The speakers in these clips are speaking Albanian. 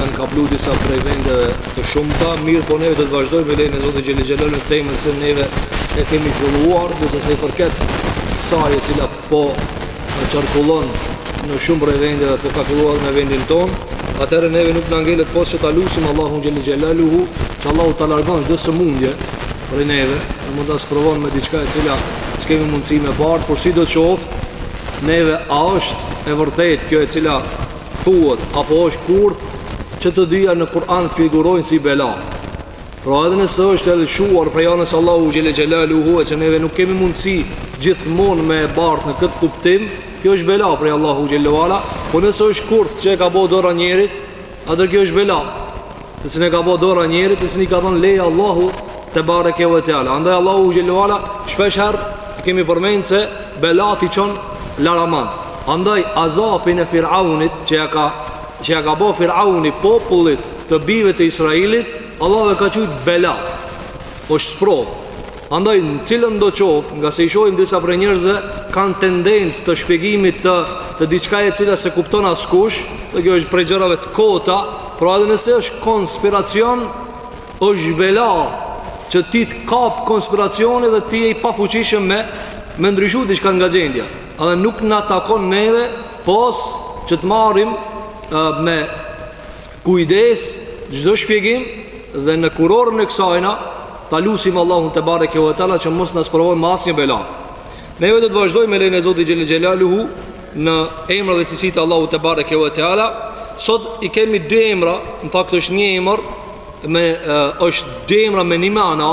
kanë kaplu disa prej vendeve të shumta, mirëpo neve do të vazhdojmë me lejen e Zotit xhele xhelaluhu në temën se neve e kemi filluar, ndërsa sa i përket saj e cila po na qarkullon në shumë prej vendeve, po ka filluar në vendin tonë, atëherë neve nuk na ngelet pos që ta lusim Allahun xhele xhelaluhu, që Allahu ta largon çdo sëmundje prej neve, mos të na sprovon me diçka e cila s'kemi mundësi me bartë, por si do qoftë, neve a është e vërtetë kjo e cila thuhet apo është kurth që të dyja në Kur'an figurojnë si bela. Pra edhe nëse është e lëshuar prej anës së Allahut xhele xhelaluhu e që neve nuk kemi mundësi gjithmonë me e bartë në këtë kuptim, kjo është bela prej Allahut xhele ve ala, po nëse është kurth që e ka bo dora e njerit, edhe kjo është bela. të cilën e ka bo dora e njerit, të cilën i ka dhënë leje Allahu tebareke ve teala. Andaj Allahu xhele ve ala shpeshherë e kemi përmend se belat i çon laraman. Andaj azapin e Firaunit që ja ka që ja ka bo Firauni popullit të bijve të Israilit, Allahu e ka qujt bela. Osht sprovë. Andaj në cilëndo qoftë, ngase i shohim disa prej njerëzve kanë tendencë të shpjegimit të të diçkaje e cila s'e kupton askush, dhe kjo është prej gjërave të kota, pra edhe nëse është konspiracion, është bela që ti të kap konspiracioni dhe ti je i pafuqishëm me me ndryshu diçka nga gjendja. Edhe nuk na takon neve pos që të marrim me kujdes çdo shpjegim dhe në kurorën e kësajna ta lusim Allahun tebareke ve teala që mos na sprovon me asnjë bela. Neve do të vazhdojmë me lejen e Zotit xhele xhelaluhu në emrat dhe cilësitë e Allahut tebareke ve teala. Sot i kemi dy emra, në fakt është një emër me është dy emra me një mana,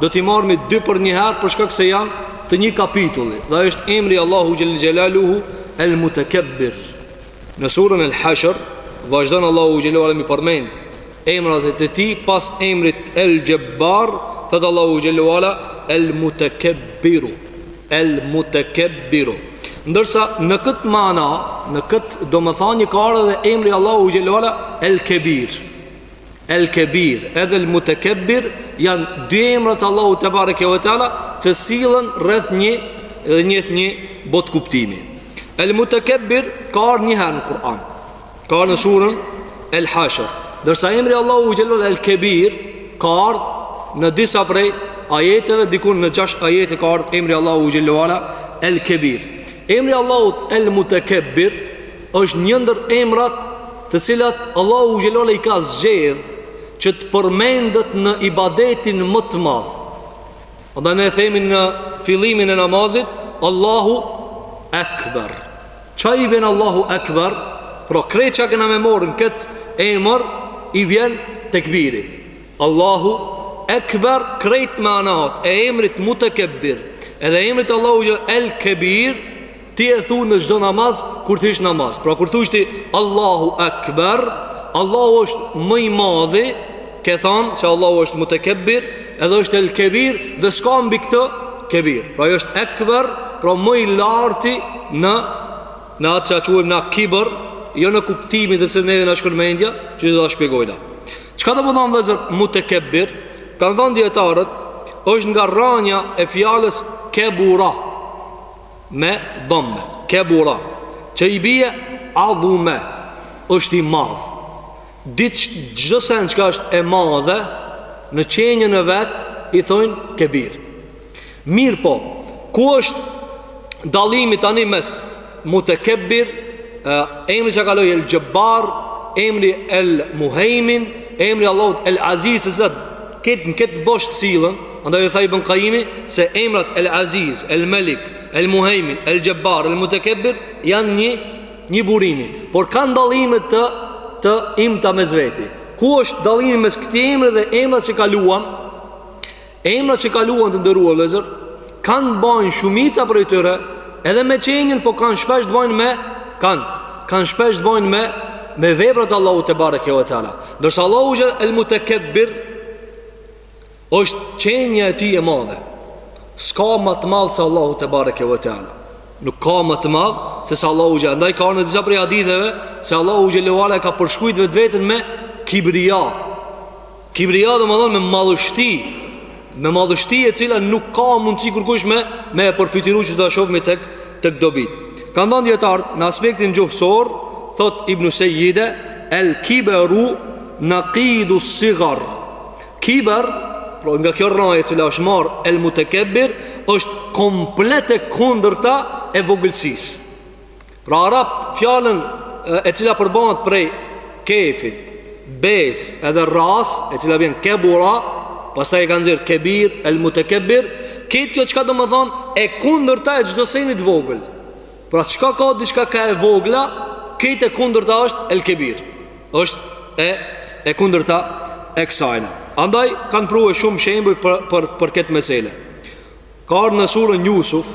do t'i marrmi dy përnjëherë për shkak se janë të një kapitulli. Dhe është emri i Allahut xhele xhelaluhu El Mutekebbir. Në surën El Hashr vazhdon Allahu xhele ve ala me i përmend emrat e tij pas emrit El Xhebbar, thotë Allahu xhele ve ala El Mutekebbiru. El Mutekebbiru. Ndërsa në këtë mana, në këtë domethënie ka ardhur edhe emri i Allahut xhele ve ala El Kebir. El Kebir edhe El Mutekebbir janë dy emra të Allahut tebareke ve teala që sillen rreth një dhe njëjtë botëkuptimi El Mutekebbir ka ardh njëherë në Kur'an ka ardh në surën El Hashr ndërsa emri i Allahut xhele ve ala El Kebir ka ardh në disa prej ajeteve dikun në gjashtë ajete ka ardh emri i Allahut xhele ve ala El Kebir emri i Allahut El Mutekebbir Është një ndër emrat të cilat Allahu xhel-le ue ala i ka zgjedh që të përmendet në ibadetin më të madh. Andaj ne themi në fillimin e namazit Allahu Ekber. Ça i vjen Allahu Ekber? Pra krejt çka kena me marrë në këtë emër i vjen tekbiri Allahu Ekber krejt me manat e emrit mutekebbir Edhe emrit Allahut xhel el kebir Ti e thu n' çdo namaz kur t'hish n'namaz. Pra kur thush ti Allahu Akbar, Allahu është më i madhi, ke thënë se Allahu është mutekebbir, edhe është el kebir dhe s'ka mbi këtë kebir. Pra ajo është Akbar, pra më i larti në në atë që e quajmë na kibër, jo në kuptimin që neve na shkon mendja, që do ta shpjegojna. Çka do me thanë vëllezër mutekebbir? Kanë thënë dijetarët, është nga rrënja e fjalës kebura. me damme kebura që i bie adhume është i madh diç çdo send çka është e madhe në qenien e vet i thojnë kebir mirëpo ku është dallimi tani mes mutekebir emri që kaloi el xhebbar emri el muhejmin emri allahut el aziz se krejt këta në këtë bosht sillen Andaj dhe tha Ibn Kajimi se emrat El Aziz, El Melik, El Muhejmin, El Xhebbar, El Mutekebir janë një, një burimi. Por kanë dallime të, të imta mes veti. Ku është dalimi mes këtij emri dhe emrat që kaluan? Emrat që kaluan të nderuar vëllezër, kanë t'bajnë shumica prej tyre, edhe me qenien, po kanë shpesh t'bajnë me, kanë, kanë shpesh t'bajnë me, me veprat e Allahut tebareke ve teala. Ndërsa Allahu xhel El Mutekebir, është qenia e tij e madhe. S'ka më të madh se Allahu tebareke ve teala. Nuk ka më të madh se sa Allahu xhel. Andaj ka ardhë në disa prej haditheve se Allahu xhel-le ue ala e ka përshkrujt vetveten me kibria. Kibria domethonë me madhështi, me madhështi e cila nuk ka mundësi kurkush me me e përfytyru që do ta shofmi tek, tek dobit kanë thonë dijetarët në aspektin gjuhësor thotë Ibn Sejide el kiberu nekidu sigar Kiber, pra nga kjo rrajë e cila është marrë El Mutekebir, është komplet e kundërta e vogëlsisë. Pra arabët, fjalën e cila përbahet prej kefit, bes edhe ras, e cila vjen kebura, mandej e kanë nxjerrë kebir, El Mutekebir, ketë kjo çka do me thonë e kundërta e çdo senit t'vogël. Pra çka ka diçka ka e vogla, ketë e kundërta është El Kebir. është e e kundërta e kësajna. Andaj kanë prue shumë shembuj për, për, për këtë mesele. Ka ardhë në surën Jusuf,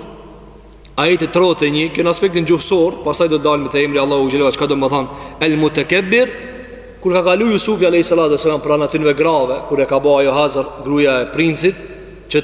ajeti tridhjetë e një, kjo në aspektin gjuhësor, pastaj do t'dalmi te emri Allahu xhel-le ue ala, çka domethanë El Mutekebbir, kur ka kalu Jusufi alejhi salatu ue selam pranë atyneve grave, kur e ka bo ajo hazër gruja e princit, që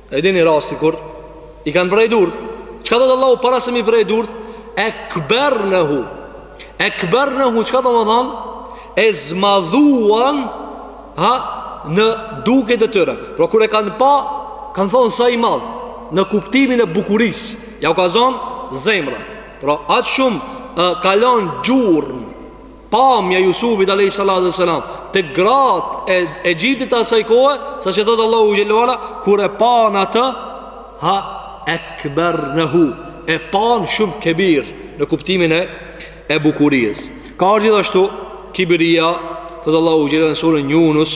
E dini rasti kur i kanë pre durt. Çka thotë Allahu para se m'i pre durt? Ekbernehu. Ekbernehu çka domethonë? E zmadhuan ha në dukje të tyre. Pra kur e kanë pa, kanë thonë sa i madh në kuptimin e bukurisë. Jau ka zonë zemra. Pra aq shumë e, ka lon gjurmë Pamja e Jusufit alejhi salatu ue selam te gratë e Egjiptit të asaj kohe, sa që thotë Allahu xhel-le ue ala kur e pan atë ha ekbernehu e pan shumë kebir në kuptimin e e bukurisë. Ka gjithashtu kibria, thotë Allahu xhel-le ue ala në surën Junus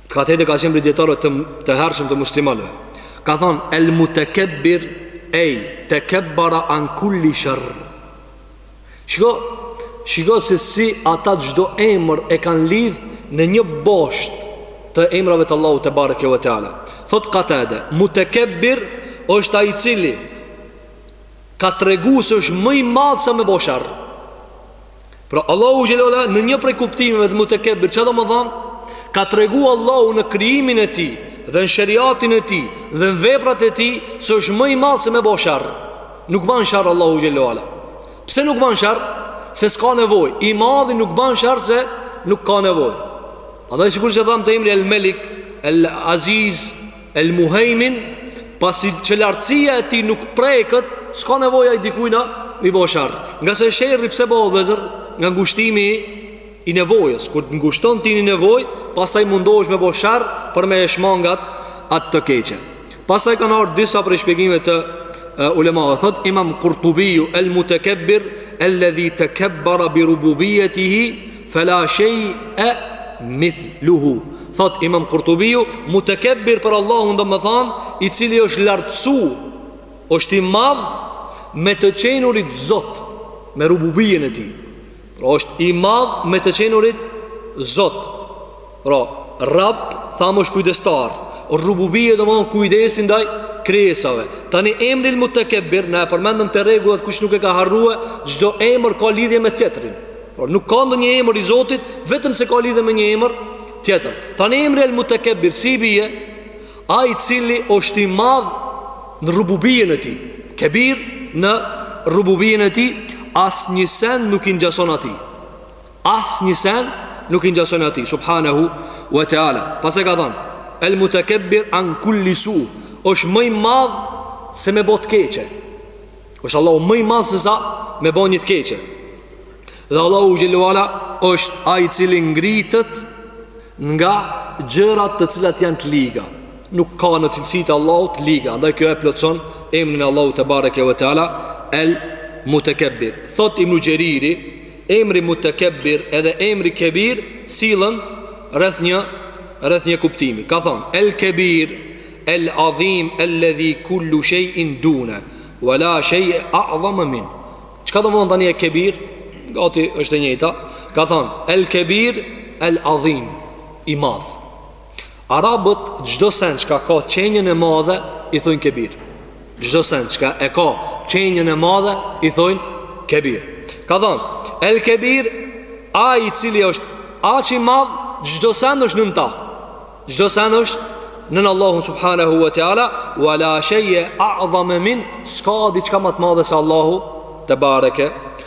Katede ka qenë prej dijetarëve të, të hershëm të muslimanëve. Ka thonë, El Mutekebbir, ej, tekebbera an kul-li sherr. Shiko, shiko se si ata çdo emër e kanë lidhë në një bosht të emrave të Allahut tebareke ue teala. Thot Katede, Mutekebbir është ai i cili ka tregu se është më i madh se me bo sherr. Pra Allahu xhel-le ue ala në një prej kuptimeve të Mutekebbir çka domethanë? Ka tregu Allahu në krijimin e tij dhe në sheriatin e tij dhe në veprat e tij se është më i madh se me bo sherr Nuk ban sherr Allahu xhel-le ue ala Pse nuk ban sherr? Se s'ka nevojë I madhi nuk ban sherr se nuk ka nevojë Andaj sikur që thamë te emri El Melik El Aziz El Muhejmin, pasi që lartësia e tij nuk preket, s'ka nevojë ai dikujna m'i bo sherr. Ngase sherri pse bo, vllezër, nga ngushtimi i nevojës. Kur të ngushton ty një nevojë, pastaj mundohesh me bo sherr për me e shmangat atë të keqe. Pastaj kanë ardhë disa prej shpjegimet e ulemave. Thot imam Kurtubiju, El Mutekebbir, el-ledhi tekebbera bi rububijetihi, Fela shej'e mithluhu Thot imam Kurtubiu Mutekebbir për Allahun domethanë i cili është lartësu është i madh Me të qenurit zot Me rububijen e tij Pra është i madh me të qenurit zot Pra, Rabb thamë është kujdestar. Rububije domethonë kujdesi ndaj krijesave. Tani emri El Mutekebbir na e përmendëm te rregullat kush nuk e ka harrue, çdo emër ka lidhje me tjetrin. Pra nuk ka ndonjë emër i Zotit vetëm se ka lidhje me një emër tjetër. Tani emri El Mutekebbir si i bie? Ai i cili është i madh në rububijen e tij. Kebir në rububijen e tij, asnjë send nuk i ngjason atij. Asnjë sen nuk i ngjasojnë atij, subhanehu wa ta'ala. Pastaj ka thënë, El mutakabbir an kulli su, është më i madh se me bo të keqe. Është Allahu më i madh se sa me bën një të keqe. Dhe Allahu xhelalu ala është ai i cili ngritët nga gjërat të cilat janë të liga, nuk ka në cilësitë e Allahut të liga andaj kjo e plotëson emrin e Allahut tebareke ve teala el mutakabbir thotë Ibnu Xheriri Emri Mutekebbir edhe emri Kebir sillen rreth një rreth një kuptimi. Ka thënë El Kebir El Adhim Alladhi Kullu Shay'in Dunehu Wa La Shay A'dham Minhu. Çka domethënë tani El Kebir? Gati është e njëjta. Ka thënë El Kebir El Adhim i madh. Arabët çdo sen çka ka qenien e madhe i thojnë kebir Çdo sen çka e ka qenien e madhe i thojnë kebir Ka thanë, el kebir ai i cili është aq i madh Çdo sen është nën ta Çdo sen është nën Allahun subhanahu wa ta'ala Wa la sheje a'dhame min S'ka diçka ma të madhe se Allahu tebareke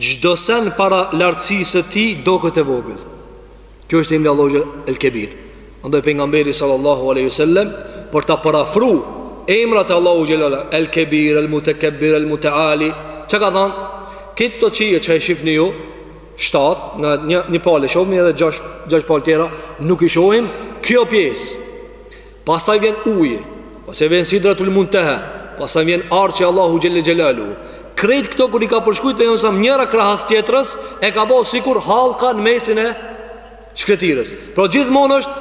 Çdo sen para lartësisë së Tij doket e vogël. Kjo është emri Allahu El Kebir. Andaj Pejgamberi sallallahu alaihi wasallam për t'i parafru emrat e Allahu Xhelal El Kebir El Mutakabbir El Mutaali, çka ka thënë? Këta qiej që i shifni ju, shtatë, një palë e shofim edhe gjashtë palë tjera, nuk i shohim kjo pjesë. Pastaj vjen uji, pastaj vjen Sidratul Muntaha, pastaj vjen Arshi Allahu xhelle xhelaluhu. Krejt këto kur i ka përshkrujt Pejgamberi salallahu alejhi selem njëra krahas tjetrës e ka bo sikur hallka në mesin e shkretirës. Pra gjithmonë është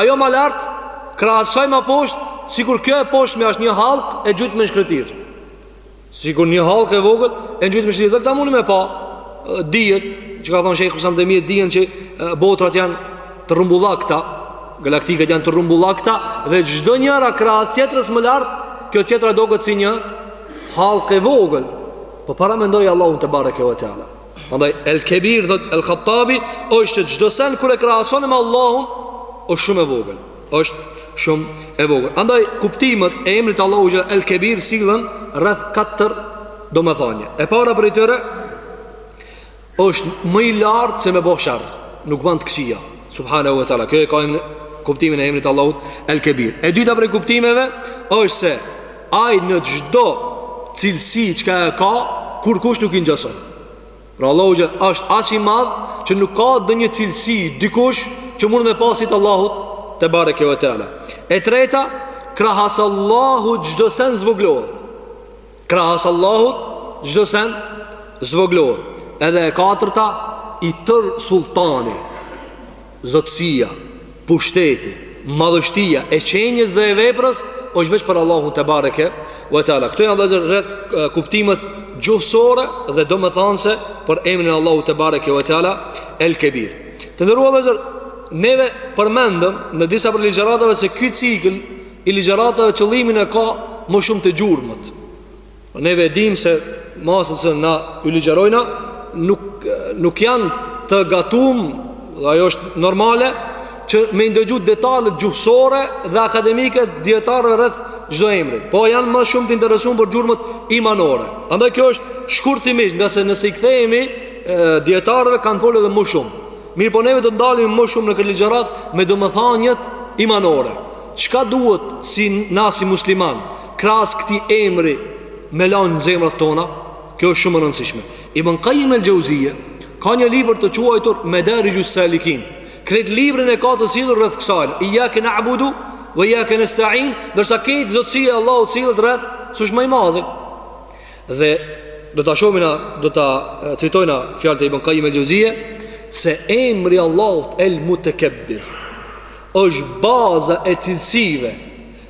ajo ma lart krahas asaj ma poshtë, sikur kjo e poshtme është një hallkë e gjujt në shkretirë. Sikur një hallkë e vogël e gjujt në shkretirë dhe këtu muni me pa dijet që ka thonë Shejhul Islam ibn Tejmije, dijen që botrat janë të rrumbullakta galaktikat janë të rrumbullakta dhe çdo njëra krahas tjetrës më lart kjo tjetra doket si një hallkë e vogël po paramendoje Allahun tebareke ve teala Andaj, el kebir thotë el Khattabi është që çdo sen kur e krahason me Allahun është shumë e vogël është shumë e vogël. Andaj kuptimet e emrit Allahut El Kebir sillen rreth katër domethënieve. E para prej tyre është më i lartë se me bo sherr. Nuk bën të këqija. Subhanahu wa taala. Kjo e ka kuptimin e emrit Allahut El Kebir. E dyta prej kuptimeve është se ai në çdo cilësi çka e ka, kurkush nuk i ngjason. Pra Allahu që është aq i madh që nuk ka ndonjë cilësi dikush që mund me pas si të Allahut tebareke ve teala. E treta, krahas Allahut çdo sen zvogëlohet. Krahas Allahut çdo sen zvogëlohet. Edhe e katërta, i tërë sultani. Zotësia, pushteti, madhështia e qenies dhe e veprës është veç për Allahun tebareke ve teala. Këto janë vëllezër rreth kuptimet gjuhësore dhe domethënëse për emrin e Allahut tebareke ve teala El Kebir. Të nderuar vëllezër, neve përmendëm në disa prej ligjëratave se ky cikël i ligjëratave qëllimin e ka më shumë te gjurmët. Neve e dimë se masat që na u ligjërojna nuk nuk janë të gatum, dhe ajo është normale që me i ndëgju detalet gjuhësore dhe akademike të dijetarëve rreth çdo emri. Po janë më shumë të interesuar për gjurmët imanore. Andaj kjo është shkurtimisht, ngase nëse i kthehemi dijetarëve kanë folur edhe më shumë. Mirëpo neve do të ndalemi më shumë në këtë ligjëratë me domethëniet imanore. Çka duhet si na si musliman? krahas këtij emri me lan në zemrat tona? Kjo është shumë e rëndësishme. Ibn Qayyim al-Jauziyja ka një libër të quajtur Madarijus Salikin. Krejt librin e ka të sjellur rreth kësaj. Iyyaka na'budu wa iyyaka nasta'in, ndërsa krejt zotësia e Allahut sillet rreth se është më i madhi. Dhe do ta shohim na do ta citojna fjalët e Ibn Qayyim al-Jauziyja se emri i Allahut el-Mutekebbir është baza e cilësive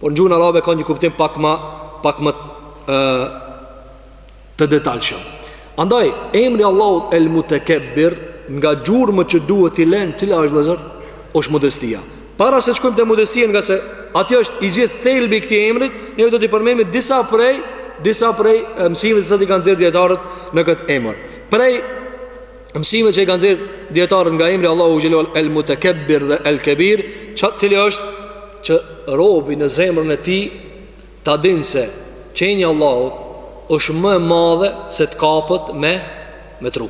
Por në gjuhën arabe ka një kuptim pak më pak më të detajshëm. Andaj emri i Allahut El Mutekebbir nga gjurmët që duhet t'i lënë cila është vëllezër? Është modestia. Para se të shkojmë te modestia ngase aty është i gjithë thelbi i këtij emrit, ne do t'i përmendemi disa prej disa prej mësimeve që i kanë nxjerrë dijetarët në këtë emër. Prej Mësimet që i kanë nxjerrë dijetarët nga emri i Allahut xhele ve ala el mutekebbir dhe el kebir, çat cili është që robi në zemrën e tij ta dinë se qenia e Allahut është më e madhe se të kapet me me tru.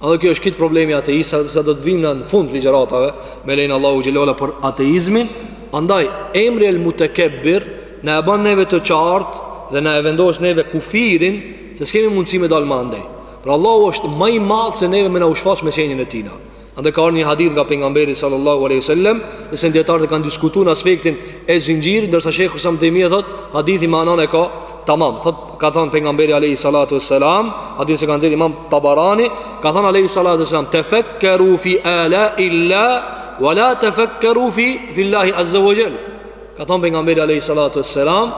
Edhe kjo është krejt problemi i ateistave se do të vimna në fund të ligjëratave me lejen e Allahut xhele ve ala për ateizmin andaj emri el mutekebir na e ban neve të qartë dhe na e vendos neve kufirin se s'kemi mundësi me dalë më andej Pra Allahu është më i madh se neve me na u shfaq me qenien e tina. Andaj ka ardh një hadith nga pejgamberi sallallahu alaihi wasallam, edhe se dijetarët e kanë diskutuar në aspektin e zinxhirit, ndërsa Shejhul Islam Ibn Tejmije thot, hadithi manan e ka tamam. Thot ka thënë pejgamberi alaihi salatu wasalam, hadithi që ka nxjerrë Imam Tabarani, ka thënë alaihi salatu wasalam, tafakkaru fi alaillah wa la tafakkaru fi fi Allahi azza wa jall. Ka thënë pejgamberi alaihi salatu wasalam,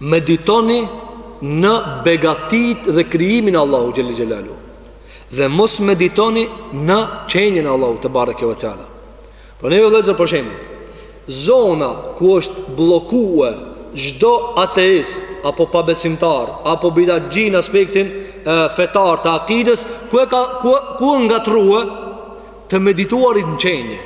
Meditoni në begatitë dhe krijimin e Allahut xhele xhelalu. Dhe mos meditoni në qenien e Allahut te bareke ve teala. Pra neve vëllezër për shembull, zona ku është bllokue çdo ateist apo pabesimtar apo bidatxhi në aspektin e fetar të akides, ku e ka ku ku ngatrrue të medituarit në qenie.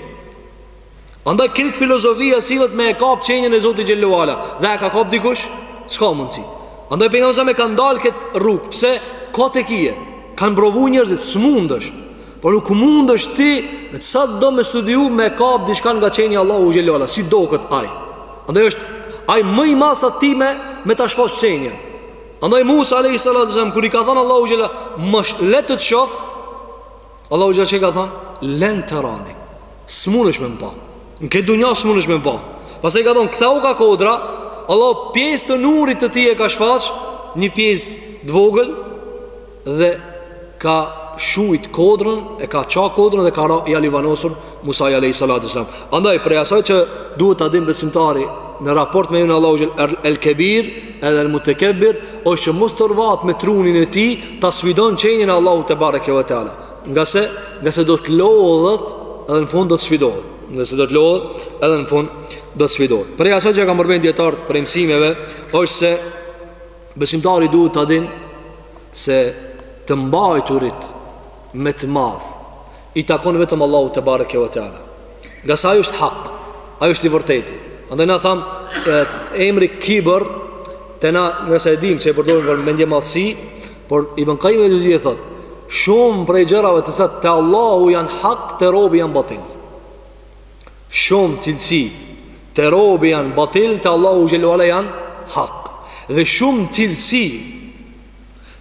Andaj krejt filozofia sillet me e kap qenjen e Zotit xhele ue ala dhe a e ka kap dikush? S'ka mundësi Andaj Pejgamberi a.s. e ka ndalë këtë rrugë Pse? Kot e kije Kanë provu njerëzit, s'mundesh Por nuk mundesh ti sado me studiu me e kap diçka nga qenja e Allahut xhele ue ala si doket ai Andaj është ai ma i madh se ti me me ta shfaq qenjen Andaj Musa a.s. kur i ka thënë Allahut xhele ue ala: Më le të të shof Allahu xhele ue ala i ka thonë, len terani, s'munesh me më pa, në këtë dunja s'munesh me më pa. Pastaj ka thonë, kthau ka kodra, Allahu pjesë të nurit të tij e ka shfaq, një pjesë të vogël, dhe ka shujt kodrën, e ka ça kodrën dhe ka ra i alivanosur, Musai alejhi salatu selam. Andaj prej asaj që duhet ta din besimtari në raport me emrin e Allahut el, el Kebir edhe el Mutekebir, është që mos t'orvat me trunin e tij, ta sfidon qenjen e Allahut te bareke ve teala. Nga se, nga se do të lodhet edhe në fund do të sfidohet. Nga se do të lodhet edhe në fund do të sfidohet. Prej asaj që kanë përmend dijetarët prej mësimeve, është se besimtari duhet ta din se të mbajturit me të madh i takon vetëm Allahut te bareke ve teala. Ngase ai është hak, ai është i vërtetë. Andaj na tham emri kibër te na ngase e dimë se e përdorim për mendjemadhësi, por Ibn Kajjim el-Xhevzije thot, shumë prej gjërave të cilat te Allahu janë hak te robi janë batil. Shumë cilësi te robi janë batil te Allahu xhele ue ala janë hak. Dhe shumë cilësi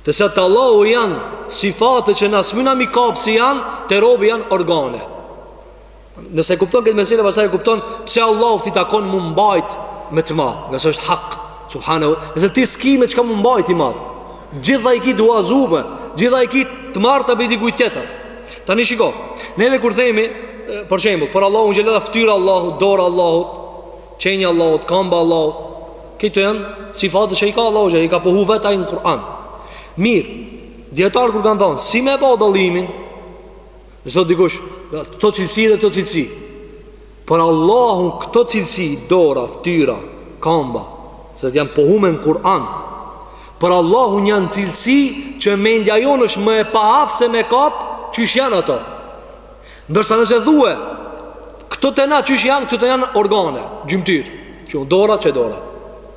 Të cilat te Allahu janë sifate që na s'mujna me i kap si janë, te robi janë organe. Nëse kupton këtë mesele, pastaj e kupton pse Allahut i takon m'u mbajt me të madh, ngase është hak, subhanehu, ngase ti s'ki me çka m'u mbajt i madh, gjitha i ki t'huazume, gjitha i ki të marrta prej dikujt tjetër. Tani shiko, neve kur themi, për shembull, për Allahun xhele ue ala, ftyra e Allahut, dora e Allahut, Qenja e Allahut, kamba e Allahut, këto janë sifate që i ka Allahu xhele ue ala, i ka pohu vetë ai në Kur'an. Mirë, dijetarët kur kanë thonë, si me e pa dallimin, dhe thotë dikush, këto cilësi dhe këto cilësi, për Allahun këto cilësi, dora, ftyra, kamba, cilat janë pohume në Kur'an, për Allahun janë cilësi që mendja jonë është më e paaftë se me kap qysh janë ato? Ndërsa nëse thue Këto te na qysh janë, këto te na organe Gjymtyrë Që unë dora që dora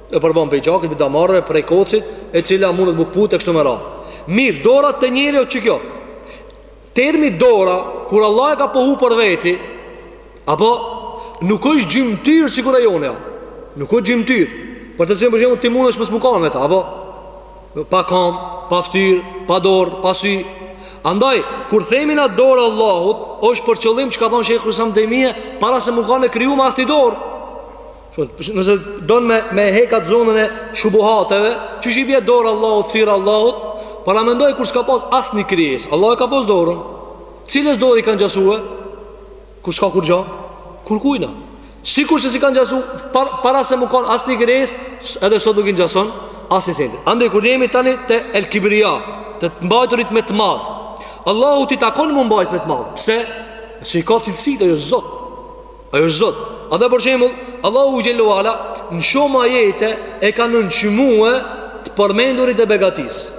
E përbon prej gjakit, prej damarëve, prej kocit E cila mundet m'u këput e kështu me radhë Mirë, dora te njeri osht kjo Termi dora Kur Allahu e ka pohu për veti Apo Nuk është gjymtyrë sikur e jona Nuk është gjymtyrë Për të cilën për shembull ti munesh mos m'u kanë Apo Pa kamë, pa ftyrë, pa dorë, pa sy. Andaj kur themi na dora e Allahut, është për qëllim ç'ka thonë Shejhul Islam Tejmije, para se m'u kanë e krijume asni dorë. Po nëse don me e hek at zonën e shubuhateve, qysh i bie dora e Allahut, ftyra e Allahut, paramendoje kur s'ka pas asnjë krijesë. Allahu e ka pas dorën. Cilës dorë i ka ngjasue? Kur s'ka kurgja, kurkujna Sikur që s'i ka ngjasu par, Para se m'u kanë asni krijesë Edhe sot nuk i ngjason asni senit Andaj kur jemi tani te el kibria Te të mbajturit me të madh Allahut i takon m'u mbajt me të madh Pse? Se i ka cilësitë, ai është Zot Ai është Zot Andaj për shembull Allahu xhel-le ue ala Në shumë ajete e ka nënçmue Të përmendurit e begatisë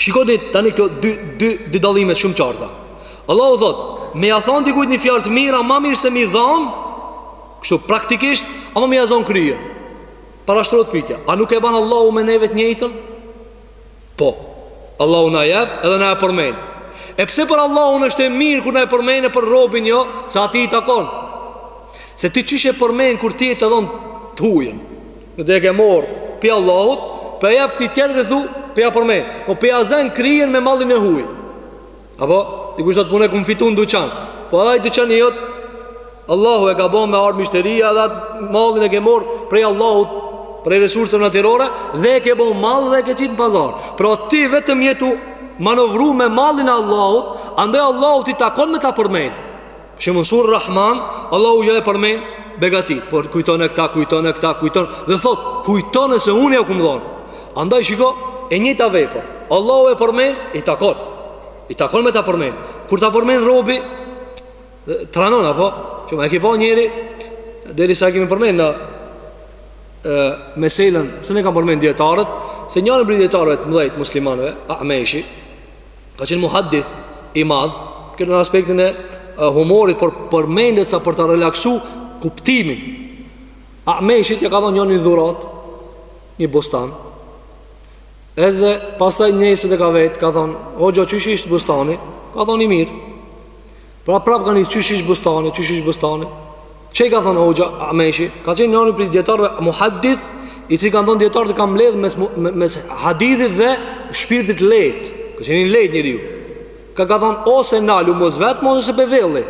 Shikoni tani kjo dy dy dy dallime shumë të qarta. Allahu thot, me ja thon dikujt një fjalë të mirë, ma mirë se me i dhon, kështu praktikisht, apo me ja zon kryen. Parashtrohet pyetja, a nuk e ban Allahu me neve të njëjtën? Po. Allahu na jep edhe na e përmend. E pse për Allahun është e mirë kur na e përmend e për robin jo, se atij i takon. Se ti qysh e përmend kur ti je tu e dhon të hujën. Edhe e ke morë Pi Allahut Po ja jep ni tjetri dhe thu Po ja përmen O po po ja zen kryen me mallin e huj Apo Dikush thotë po une kum fitu në duqan Po edhe ai duqani jot Allahu e ka bo me ardhë myshteria Dhe atë mallin e ke morë Prej Allahut Prej resurseve natyrore Dhe e ke bo mall dhe e ke qitë në pazar Pra ti vetëm je tu Manovru me mallin e Allahut Andaj Allahut i takon me ta përmen Shembull sure Rahman, Allahu jau përmen begatitë, por kujton e këta, kujton e këta, kujton, dhe thot, kujton e se unë ja kum dhonë. Andaj shiko, e njëjta vepër, Allahu e përmen, i takon, i takon me ta përmen. Kur ta përmen robi, tranon, apo, që me e ki po njeri, derisa e kemi përmen në e, meselen, se na kanë përmen dijetarët, se njërën prej dijetarëve të mdhej muslimanëve, Ameshi, Ka qenë muhaddith i madh, këtë në aspektin e humorit, por përmendet sa për ta relaksu kuptimin. Ameshit ja ka dhonë njoni një dhuratë, një bustan, edhe pastaj nesrit e ka vet, ka thonë, o gjo qysh ishte bustani, ka thonë i mirë. Pra prap ka një qysh ish bustani, qysh ish bustani. Që i ka thonë hoxha, ameshi, ka qenë njëri prej dijetarëve, muhaddith, i cili kanë thonë dijetarët e ka mbledhë mes, mes hadithit dhe shpirtit lejt. Ka qenë i lejt njeriu. Ka ka thonë, ose nalu mos vet, mos ose pe velli.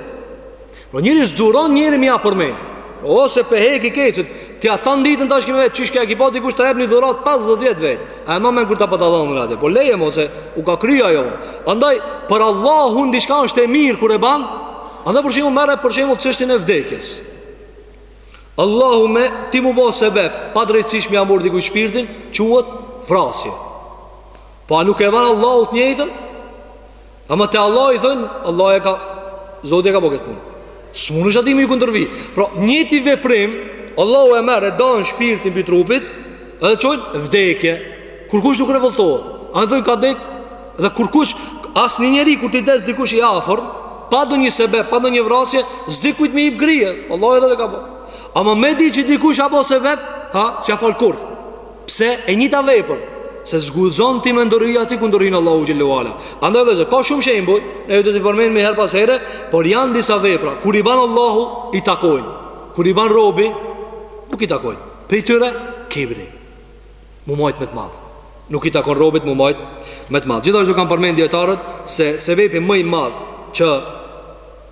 Pra njeri s'duron njeri m'ia përmen. Ose pe hek i keqët, tja ta nditën ta shkime vetë, qysh ka ekipat dikush të jep një dhuratë 50 vjet vet. A e man men kur ta pata dhonë atje, po leje mo se u ka kry ajo. Andaj për Allahun diçka është e mirë kur e ban. Andaj për shembull merre për shembull çështjen e vdekjes. Allahu me ti mu bë sebeb, padrejtësisht me ia marr dikujt shpirtin, quhet vrasje. Po a nuk e ban Allahu të njëjtën? Ama te Allahu thonë, Allahu e ka, Zoti e ka bo këtë punë. S'mundesh ti me iu kundërvi. Pra, i njëjti veprim, Allahu e merr e dan shpirtin prej trupit, edhe quajnë vdekje. Kurkush nuk revoltohet, ama thonë ka dek, dhe kurkush, asnjë njeri, kur t'i des dikush i afërt, pa ndonjë sebep, pa ndonjë vrasje, s'di kujt me i pëgrije. Allahu, Zoti e ka bo. Ama me di që dikush u bo sebep, ha, s'ia fal kurrë. Pse e njëjta vepër Se s'guxon ti me ndërhy aty ku ndërhyn Allahu Xhelle ue Ala Andaj vllezër, ka shumë shembuj Ne do t'i përmenim herë pas here Por janë disa vepra Kur i ban Allahu i takojnë Kur i ban robi Nuk i takojnë Prej tyre kibri Mu majtë me të madhë Nuk i takon robit mu majtë me të madhë Gjithashtu kanë përmenë dijetarët Se sebepi më i madh Që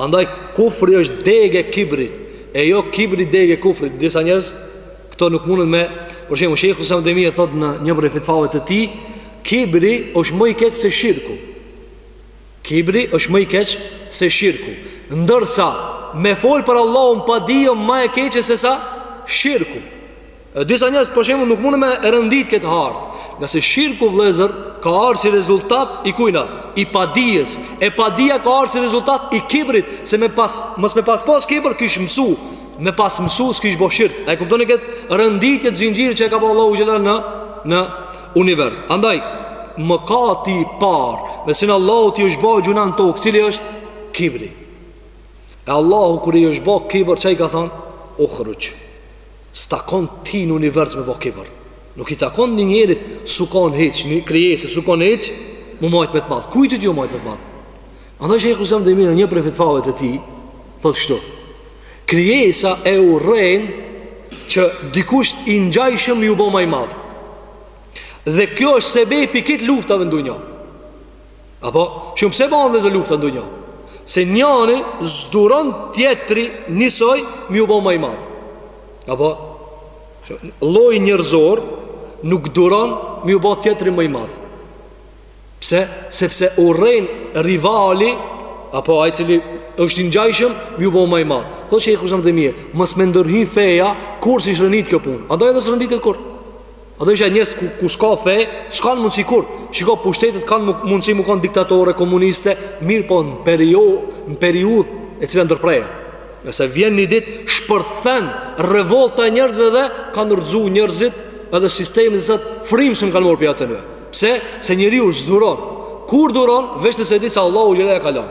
Andaj kufri është degë e kibrit E jo kibri degë e kufrit Disa njerëz Këto nuk mundën me Për shembull Shejhul Islam Ibn Tejmije thot në një prej fetvave të tij Kibri është më i keq se shirku Kibri është më i keq se shirku Ndërsa Me folë për Allahun pa dije është më e keqë se sa Shirku Disa njerëz për shembull nuk mundën me e rëndit këtë hartë, ngase shirku vëllëzër ka ardhur si rezultat i kujna, i padijes. E padia ka ardhur si rezultat i kibrit, se me pas mos me pas pas kibër kish mësu, me pas mësu s'kish bë shirk. A e kuptoni këtë rënditje të zinxhirit që e ka bërë Allahu xhelle ue ala në univers. Andaj mëkati i parë, me cilin Allahut i është bërë gjynah në tokë, cili është kibri. E Allahu kur i është bërë kibër çka i ka thënë ukhruj. S'takon ti në univers me bo kibër Nuk i takon një njerit S'u kon hiç, një krijesë, s'u kon hiç Mu majtë me të madhë Kujt ti ju majtë me të madhë Andaj Shejhul Islam Ibn Tejmije një prej fetvave të tij Thot kshtu Krijesa e urren Që dikush i ngjashëm ju bo ma i madh Dhe kjo është sebepi i krejt luftave n'dunja Apo, pse po ban dhezet lufta ndonjë? Se njani s'duron tjetri njësoj mi u bo ma i madh. Apo, lloji njerëzor nuk duron mi u bo tjetri ma i madh. Pse? Sepse urrejn rivali, apo ai i cili është i ngjashëm, mi u bo ma i madh. Tho që i khusam dhe mirë, mos me ndërhy feja, kur s'ish rendit kjo punë. A do edhe s'ish rendit kur? Ato disa njerëz ku, ku s'ka fe, s'kanë mundësi kur Shiko, pushtetet kanë mu, mundësi mu kanë diktatore, komuniste Mirëpo në perio, në periudhë e cila e ndërpret Se vjen një ditë, shpërthen revolta e njerëzve dhe Kanë rrzu njerëzit edhe sistemin se s'at Frymë s'mun kanë marrë prej atyne Pse, se njeriu s'duron Kur duron, veç nëse di se Allahu xhele e kalon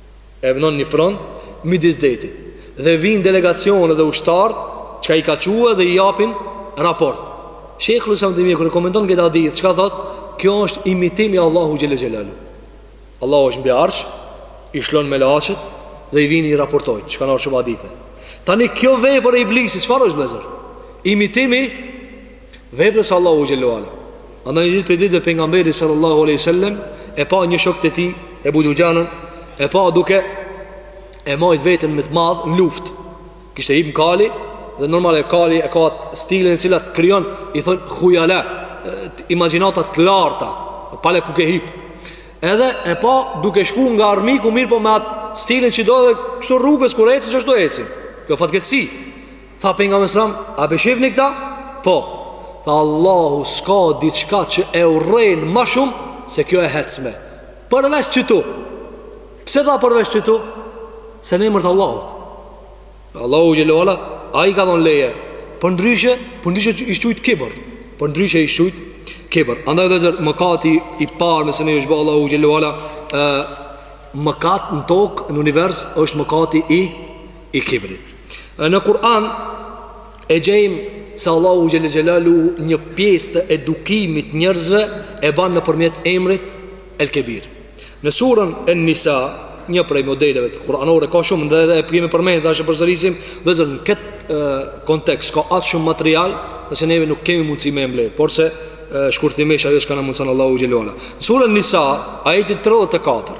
e vnon një fron midis detit dhe vijnë delegacione dhe ushtarë çka i ka çue dhe i japin raport shejhul islam Tejmije kur e komenton këtë hadith çka thot kjo është imitim i Allahu xhel xelalu Allahu është mbi arsh i shlon melaqet dhe i vijnë i raportojnë çka kanë shumë hadithe tani kjo vepër e iblisit çfarë është vëllazër imitimi Veprës Allahu xhelalu ala. Andaj një ditë prej ditëve pejgamberi sallallahu alaihi wasallam e pa një shok të tij Ebu Duxhanën, e pa duke e majt veten me të madh në luftë. Kishte hip në kali dhe normale kali e ka atë stilin e cila t'krijon i thon hujala, imagjinata të larta, pale ku ke hip. Edhe e pa duke shku nga armiku mirëpo me atë stilin që do edhe kështu rrugës kur ecin qeshtu ecin. Kjo fatkeqësi. Tha pejgamberi alejhi selam, a po e shihni këta? Po, tha Allahu s'ka diçka që e urren ma shumë se kjo e hecme. Përveç qëtu. Pse tha përveç qëtu? Se n'emër t'Allahut. Allahu xhelola, ai ka dhonë leje. Përndryshe, përndryshe ish qujt kibër. Përndryshe ish qujt kibër. Andaj vllezër, mëkati i parë me çka i është ba Allahut xhelola, mëkat në tokë, në univers, është mëkati i i kibrit. Në Kur'an e gjejmë se Allahu xhel xelalu një pjesë të edukimit t'njerëzve e ban nëpërmjet emrit El Kebir. Në surën En Nisa, një prej modeleve të kuranore ka shumë dhe edhe e kemi përmendur tash e përsërisim, do t'thotë në këtë kontekst ka aq shumë material, se neve nuk kemi mundësi me e mbledh, porse shkurtimisht ajo çka na mundson Allahu xhelalu. N'surën Nisa, ajeti 34.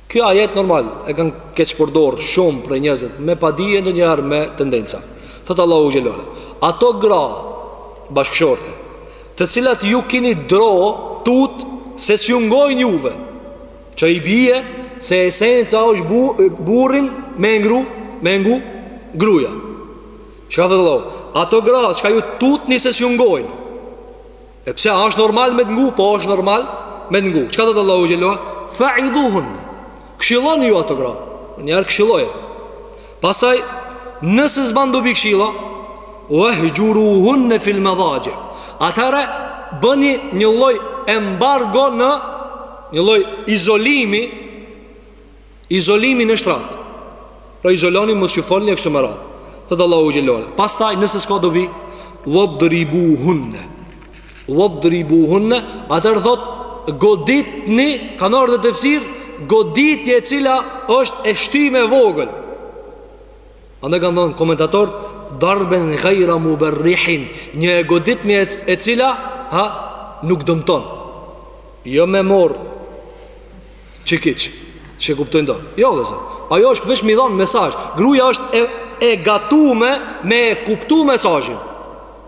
Ky ajet normal e kanë keqpërdor shumë prej njerëzit me padije ndonjëher me tendenca. Thot Allahu xhelal xhelalu, Ato gra, bashkëshorte, të cilat ju kini dro tut se s'ju ngojn juve, që i bie se esenca është bu, burrin me e ngru, me e ngu gruja. Çka thot Allahu? Ato gra çka ju tutni se s'ju ngojn. E pse a është normal me të ngu? Po është normal me të ngu. Çka thotë Allahu xhelalu? Fa idhuhun. Këshillon ju ato gra. Një herë këshilloj. Pastaj nëse s'ban dobi këshilla, wa hjuruhun fil madaxhi. Atëherë bëni një lloj embargo në një lloj izolimi Izolimi në shtrat. Pra izoloni mos ju folni e kështu me radhë. Thot Allahu xhelalu ala. Pastaj nëse s'ka dobi, wadribuhunna. Wadribuhunna, atëherë thot goditni, ka ardhë tefsir, goditje e cila është e shtymë e vogël. Andaj kanë thënë komentatorët darben ghayra mubarrihin, një e goditje e cila ha nuk dëmton. Jo me marr Çekiç, qysh e kuptojnë do. Jo vëllazër. Ajo është vetëm i dhon mesazh. Gruaja është e e gatume me e kuptu mesazhin.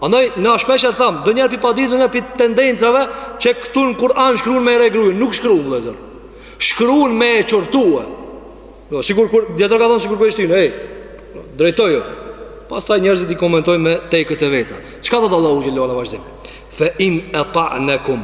Andaj na shpesh e thom, do njerëz prej padijes e prej tendencave që këtu në Kur'an shkruan me e rreh gruen, nuk shkruan vëllazër. Shkruan me e qortue. Jo sikur kur dijetari ka thënë sikur kur i shtyn ej. Drejtoju. Pastaj njerëzit i komentojnë me teket e veta. Çka thotë Allahu xhelalu ala në vazhdim? Fa in ata'nakum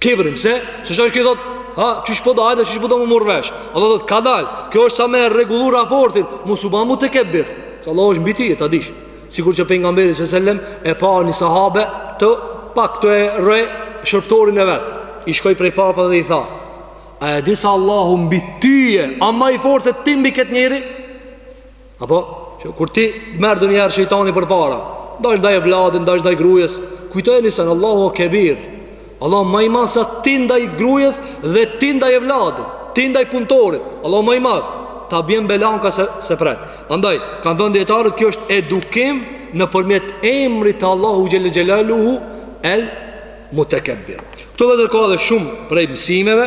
Kibrin, pse? Se qysh kjo thotë, ha, qysh po don hajde, qysh po don me u marrë vesh. Ai thotë, kadal, kjo është sa me e rregullu raportin, mos u ba mutekebbir. Se Allah është mbi ti, ta dish. Sikur që pejgamberi alejhi selam, e pa një sahabe, tu e pa tu e rreh shërbtorin e vet. I shkoi prej prapa dhe i tha, a e di se Allahu mbi ty a ma i fortë se ti mbi këtë njeri? Apo, kur të merr ndonjëherë shejtani përpara dash ndaj evladit, dash ndaj grujes Kujtoje njësen, Allahu o kebir Allahu ma i madh se ti ndaj grujës dhe ti ndaj evladit Ti ndaj punëtorit, Allahu ma i madh Ta bjen belanë ka s'e, s'e pret Andaj, kanë thënë dijetarët, kjo është edukim Nëpërmjet emrit të Allahut xhele xhelaluhu El mutekebbir Këtu vllezër ka edhe shumë prej mësimeve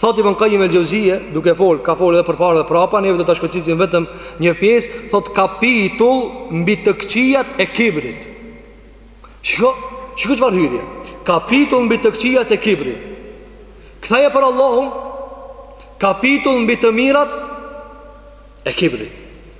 Thotë Ibn Qayyim el-Jauziyje, duke fol, ka fol edhe përpara dhe prapa, ne do ta shkoqitim vetëm një pjesë, thotë kapitull mbi të këqijat e kibrit. Shiko, shiko çfarë hyrje. Kapitull mbi të këqijat e kibrit. Ktheje për Allahun, kapitull mbi të mirat e kibrit.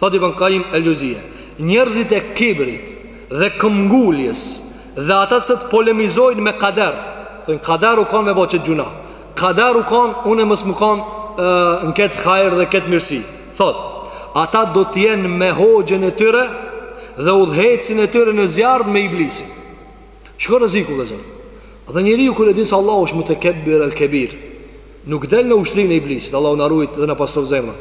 Thotë Ibn Qayyim el-Jauziyje, Njerëzit e kibrit dhe këmbënguljes dhe ata të cilët polemizojnë me kader, thonë kader u kanë me bë qet gjynah. Kader u kanë, unë mos më kanë në këtë hajër dhe këtë mirësi. Thotë, ata do të jenë me hoxhën e tyre dhe udhëheqësin e tyre në zjarr me iblisin. Shiko rreziku vëllazër. Dhe njeriu kur e din se Allahu është mutekebbir el kebir, nuk del në ushtrinë e iblisit, Allahu na ruajt dhe na pastroftë zemrën.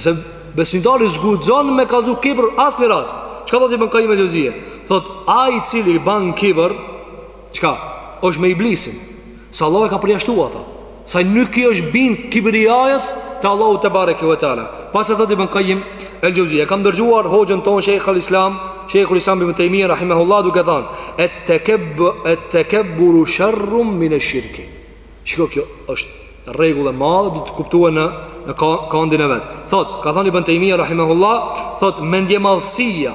Se besimtari s'guxon me kallzu kibër asnjë rast. Çka thot Ibn Kajim el-Xheuzije? Thot ai i cili ban kibër, çka? Është me iblisin. Se Allahu e ka përjashtu atë Se nuk i është bin kibrijajës të Allahut tebareke ue teala Pastaj thot Ibn Kajim El Xheuzi E kam dëgjuar hoxhën ton Shejhul Islam Shejhul Islam Ibn Tejmije Rahimehullah duke than Et-tekeb Et-tekebburu sherrun minesh-shirki Shko kjo është rregull e madhe Duhet të kuptohet në Në kandin e vet Thot Ka than Ibn Tejmije Rahimehullah Thot Mendjemadhësia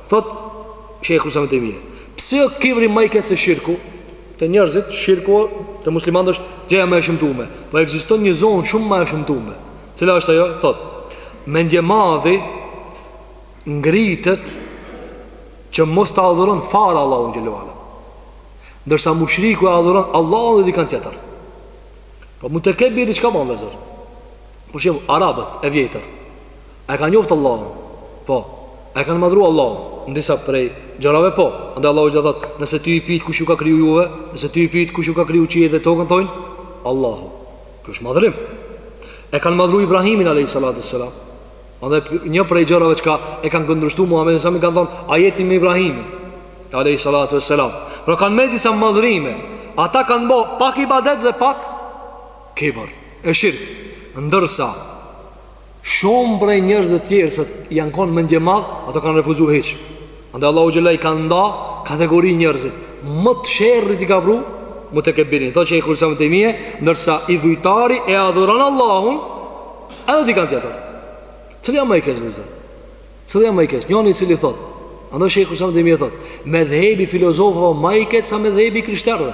Thot Shejhul Islam Ibn Tejmije Pse o kibri ma i keq se shirku Te njerëzit shirku te muslimant është gjëja ma e shëmtume Po ekziston një send shumë ma e shëmtume Cila është ajo Thot Mendjemadhi Ngritet Që mos ta adhuron fare Allahun xhel-le ue ala Ndërsa mushriku e adhuron Allahun dhe dikan tjetër Po mutekebbiri çka ma vllezër Për shembull Arabët e vjetër A e kanë njoftë Allahun? Po. A e kanë madhëru Allahun? Në disa prej gjërave po. Andaj Allahu xhel-le thotë, nëse ty i pyet kush ju ka kriju juve, nëse ty i pyet kush i ka kriju qiejt dhe tokën, thojnë, Allahu. Ky është madhërim. E kanë madhëru Ibrahimin, alejhi salatu selam. Andaj një prej gjërave çka e kanë kundërshtu Muhammedin Sami, kanë thonë, a je ti me Ibrahimin, alejhi salatu selam. Pra kanë marrë disa madhërime. Ata kanë bo pak ibadet dhe pak kibër. E shirk. Ndërsa, Shumë prej njerëzve të tjerë se janë konë mendjemadh, ata kanë refuzu hiç. Andaj Allahu xhel-le i ka nda kategori njerëzit. Më të sherrit i ka bo mutekebbirin. Thotë Shejhul Islam Ibn Tejmije, ndërsa idhujtari e adhuron Allahun edhe dikan tjetër. Cili janë ma i keq vllezër? Cili janë ma i keq? Njëri i cili thotë, andaj Shejhul Islam Ibn Tejmije thotë, medhhebi i filozofëve ma i keq se medhhebi i krishterëve.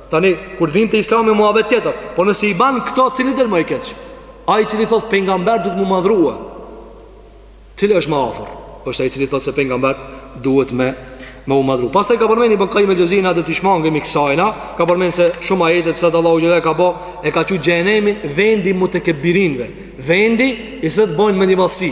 Tani, kur vijmë te islami muhabet tjetër Po nëse i ban këto, cili del ma i keq Ai i cili thotë pejgamberi duhet me u madhëru Cili është ma afër është ai i cili thotë se pejgamberi duhet me, me u madhëru Pastaj ka përmen Ibn Kajim Xheuzije na do t'i shmangemi kësajna Ka përmen se shumë ajete se Allahu xhel-le ka bo E ka qu xhehenemin vend i mutekebbirinëve Vendi i cilët bojnë mendjemadhësi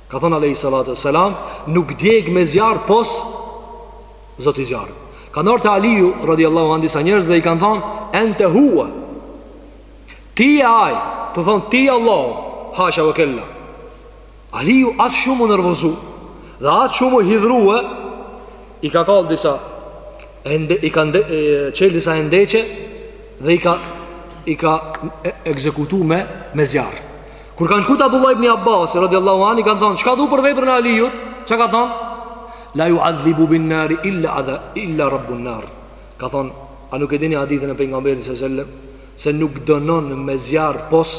Ka thënë Alejhi Salatu Selam Nuk djeg me zjarr pos Zoti i zjarrit Kanë ardhë te Aliu Radiallahu anhu disa njerëz dhe i kanë thënë Ente hue Ti je ai Tu thënë ti Allah Hasha ve kel-la Aliu asht shumë u nervozu Dhe asht shumë u hidhëru e I ka kallë disa hende, I ka nde, e, çelë disa hendeqe Dhe i ka I ka ekzekutu me, me zjarr Kur kanë shku te Abdullah ibn Abbas Radiallahu anhu i kanë thonë Çka thu për veprën e Aliut Ça ka thonë La juadhibu bin nari illa, adha, illa rabbu nar Ka thonë A nuk e dini hadithin e pejgamberit sallallahu aleyhi sallem Se nuk dënon me zjarr pos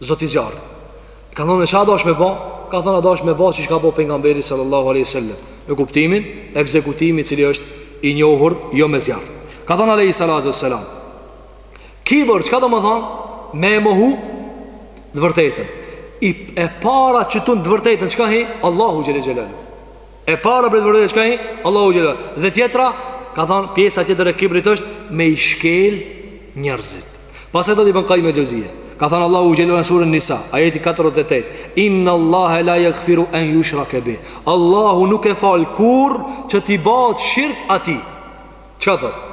Zoti i zjarrit Kanë thonë e ça doshe me ba Ka thonë a dosha me ba qysh ka bo pejgamberi sallallahu aleyhi sallem Me kuptimin ekzekutimi cili është i njohur jo me zjarr Ka thonë aleyhi sallatu sallam Kibër, çka domethonë? Me e mohu të vërtetën E para qëtu në të vërtetën Çka hin? Allahu xhele xhelalu E para prej të vërtetën Çka hin? Allahu xhele Dhe tjetra, ka thonë Pjesa tjetër e kibrit është Me i shkel njerëzit Pastaj thotë Ibn Kajim el-Xhevzije Ka thonë Allahu xhele në suren Nisa Ajeti 48 Inna Allahe la jagfiru en jushreke bih Allahu nuk e fal kurrë Që t'i bahet shirk atij Ça thotë?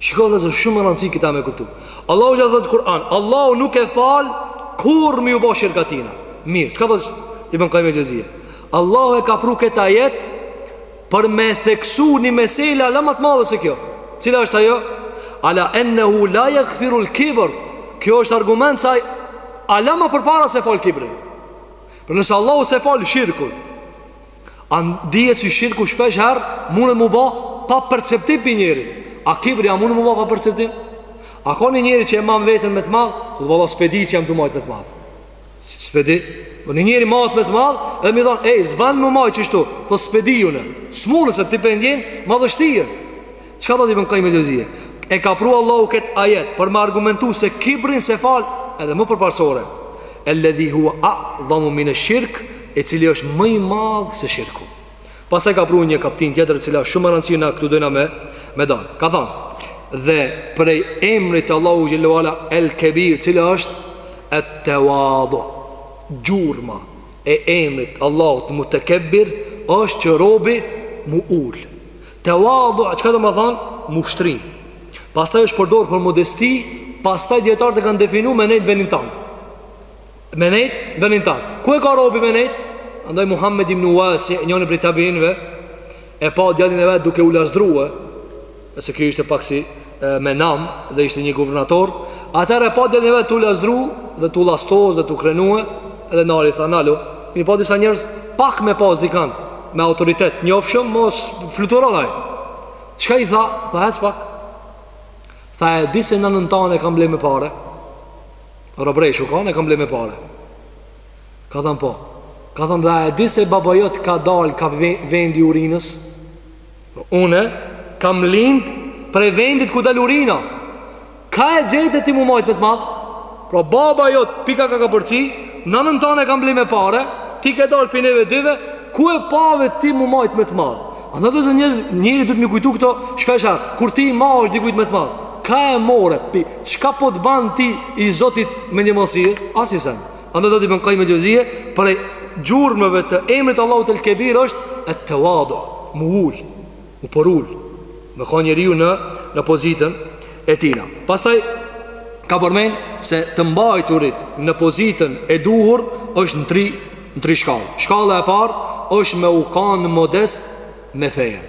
Shiko vëllezër shumë rëndësi këta me kuptu Allahu çka thotë në Kur'an Allahu nuk e fal kurrë me iu bo shirk atina Mirë, çka thotë Ibn Kajim el-Xhevzije Allahu e ka pru këtë ajet Për me theksu një mesele Hala ma të madhe se kjo Cila është ajo Ala ennehu la jagfirul kibër Kjo është argument se hala ma përpara s'e fal kibrin Pra nëse Allahu s'e fal shirkun E dihet që shirku shpesh herë mundet m'u ba pa perceptim prej njerit A kibri a mundet m'u ba pa perceptim A ka një njeri që e man veten me të madh Thotë valla s'pe di që jam tu u majtë me të madh S'pe di po Një njeri mahet me të madh Edhe me i thonë, ej, s'ban m'u majtë qështu Thotë s'pe di unë S'mundet se ti pe ndjen madhështinë Çka thotë ibn Qayyim el-Xhevzije? E ka pru Allahu kët ajet për me argumentu se kibrin s'e fal edhe më përparësore. Alladhi huwa a'zamu min ash-shirk, i cili është më i madh se shirku. Pastaj ka pru një kaptin tjetër e cila shumë e rëndësishme na këtu dojna me u ndal. Ka thënë dhe prej emrit të Allahu xhelalu ala el-Kabir, cila është at-tawadu. Gjurma e emrit Allahut mutakabbir është që robi m'u ul. Tewadu, çka domethanë? M'u shtri Pastaj është përdor për modesti Pastaj dijetarët e kanë definu me nejtë n'venin tan Me nejtë n'venin tan Ku e ka robi me nejtë? Andaj Muhammed ibn Uasi, njëni prej tabiinve E pa djalin e vet duke u lazdrue se kjo ishte pak si me nam dhe ishte një guvernator atëherë pa djalin e vet tu lazdru dhe tu llastos dhe tu krenue edhe e nali tha nalo keni pa disa njerëz pak me pas dikan me autoritet njofshëm mos fluturon ai çka i tha tha ec pak tha e di se nanën tane e kam ble me pare robëreshë u kan e kam ble me pare ka thënë po ka thënë dhe e di se baba jot ka dal ka vendi i urinës Une kam lind prej vendit ku dal urina Ka e gjete ti mu majt me të madh Pra baba jot pika ka ka përci Nanën tane e kam ble me pare Ti ke dal pi neve dyve Ku e pave ti mu majt me të madh Andaj vëllezër njeri, njeri duhet m'i kujtu këto Shpeshherë, kur ti i mahesh dikujt me të madh Ka e more, pi çka po të ban ty i zoti me një mësijës asi sen Andaj thotë Ibn Kajim el Xhevzije Prej gjurmëve të emrit Allahut el Kebir është Et-tevadu M'u ul M'u përul Me kan njeriu në Në pozitën e tina Pastaj Ka përmen Se të mbajturit Në pozitën e duhur është në tri Në tri shkallë Shkalla e parë është me u kanë modest Me fejen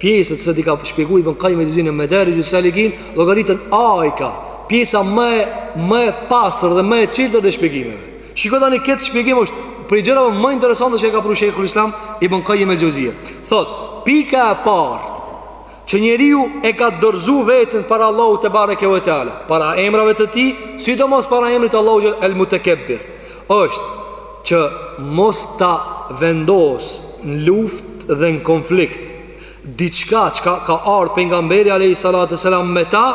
Pjesët se si i ka shpjegu Ibn Kajim el Xhevzije në Medarixhus Salikin Llogariten ajka Pjesa më, më e pastër dhe më e çiltër e shpjegimeve Shiko tani këtë shpjegim është Prej gjërave më interesante që e ka pru Shejhul Islam Ibn Kajim el Xhevzije Thotë, pika e parë Që njeriu e ka dorëzu veten Para Allahut tebareke ve teala Para emrave të tij Sidomos para emrit t'Allahut el, El Mutekebbir është që mos ta vendos në luftë dhe në konflikt diçka çka ka ardhur pejgamberi alayhi salatu selam me ta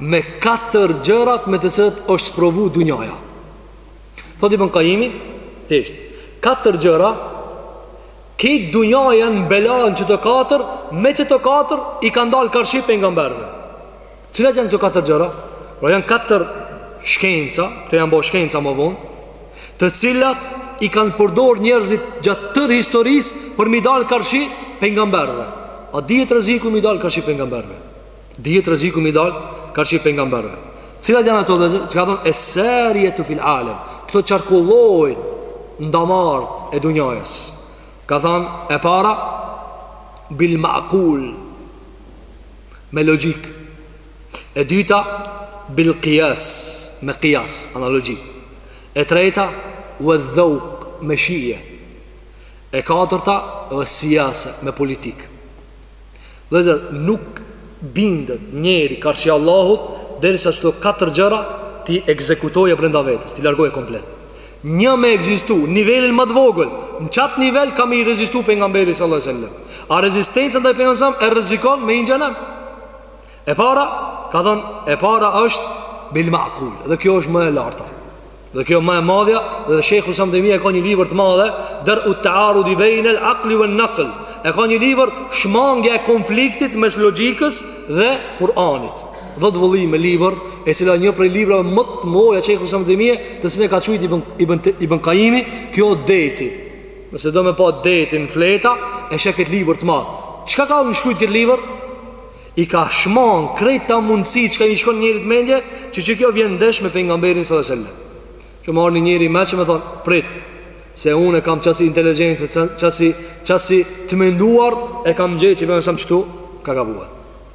me katër gjërat me të cilat është sprovu dunjaja. Thotë Ibn Qayimi, thjesht, katër gjëra ke dunjaja në belan që të katër, me që të katër i kanë dal karshi pejgamberëve. Cilat janë këto katër gjëra? Po janë katër shkenca, këto janë bërë shkenca më vonë, të cilat i kanë përdorur njerëzit gjatë tërë historisë për mi dalë karshi pejgamberëve. A dihet rreziku mi dalë karshi pejgamberëve? Dihet rreziku mi dalë karshi pejgamberëve. Cilat janë ato vëllezër? Ka thon es-sarijetu fil alam. Këto qarkullojnë n'damart e dunjajës. Ka thon e para bil maqul me logjik. E dyta bil qiyas, me qiyas, analogji. E treta wa dhawq, me shije. E katërta wa siyasa, me politik. Vëllezër, nuk bindet njeri karshi Allahut derisa qëto katër gjëra t'i ekzekutojë brenda vetes, t'i largojë komplet. Një me ekzistu, nivelin më të vogël, në qat nivel ka me i rezistu pejgamberit sallallahu alajhi wasallam. A rezistenca ndaj pejgamberit sallallahu alajhi wasallam e rrezikon me hi n'xhehenem? E para, ka thon, e para është bil maqul, dhe kjo është më e larta. Dhe kjo më e madhja, dhe Sheikhul Islam Ibn Tejmia e ka një libër të madhe, Der'ut ta'arud bain al-aql wa an-naql. E ka një libër Shmangja e konfliktit mes logjikës dhe Kur'anit. Dhetë vëllime libër E cila një prej librave ma të mdhaja Që shejhul islam Tejmije Të cilin e ka qujt Ibn, Ibn, Ibn Kajimi Kjo deti Nëse do me pa detin në fleta E sheh këtë libër të madh Çka ka shkrujt n'këtë libër? I ka shmang krejt ato mundësi Çka i shkon njerit mendja Që diçka vjen ndesh me pejgamberin sallallahu alejhi ve sel-lem Që marë një njeri me që me thonë Prit Se unë e kam qasi inteligencë Qasi, qasi të menduar E kam gjet që i bënë samë qëtu Ka gabuar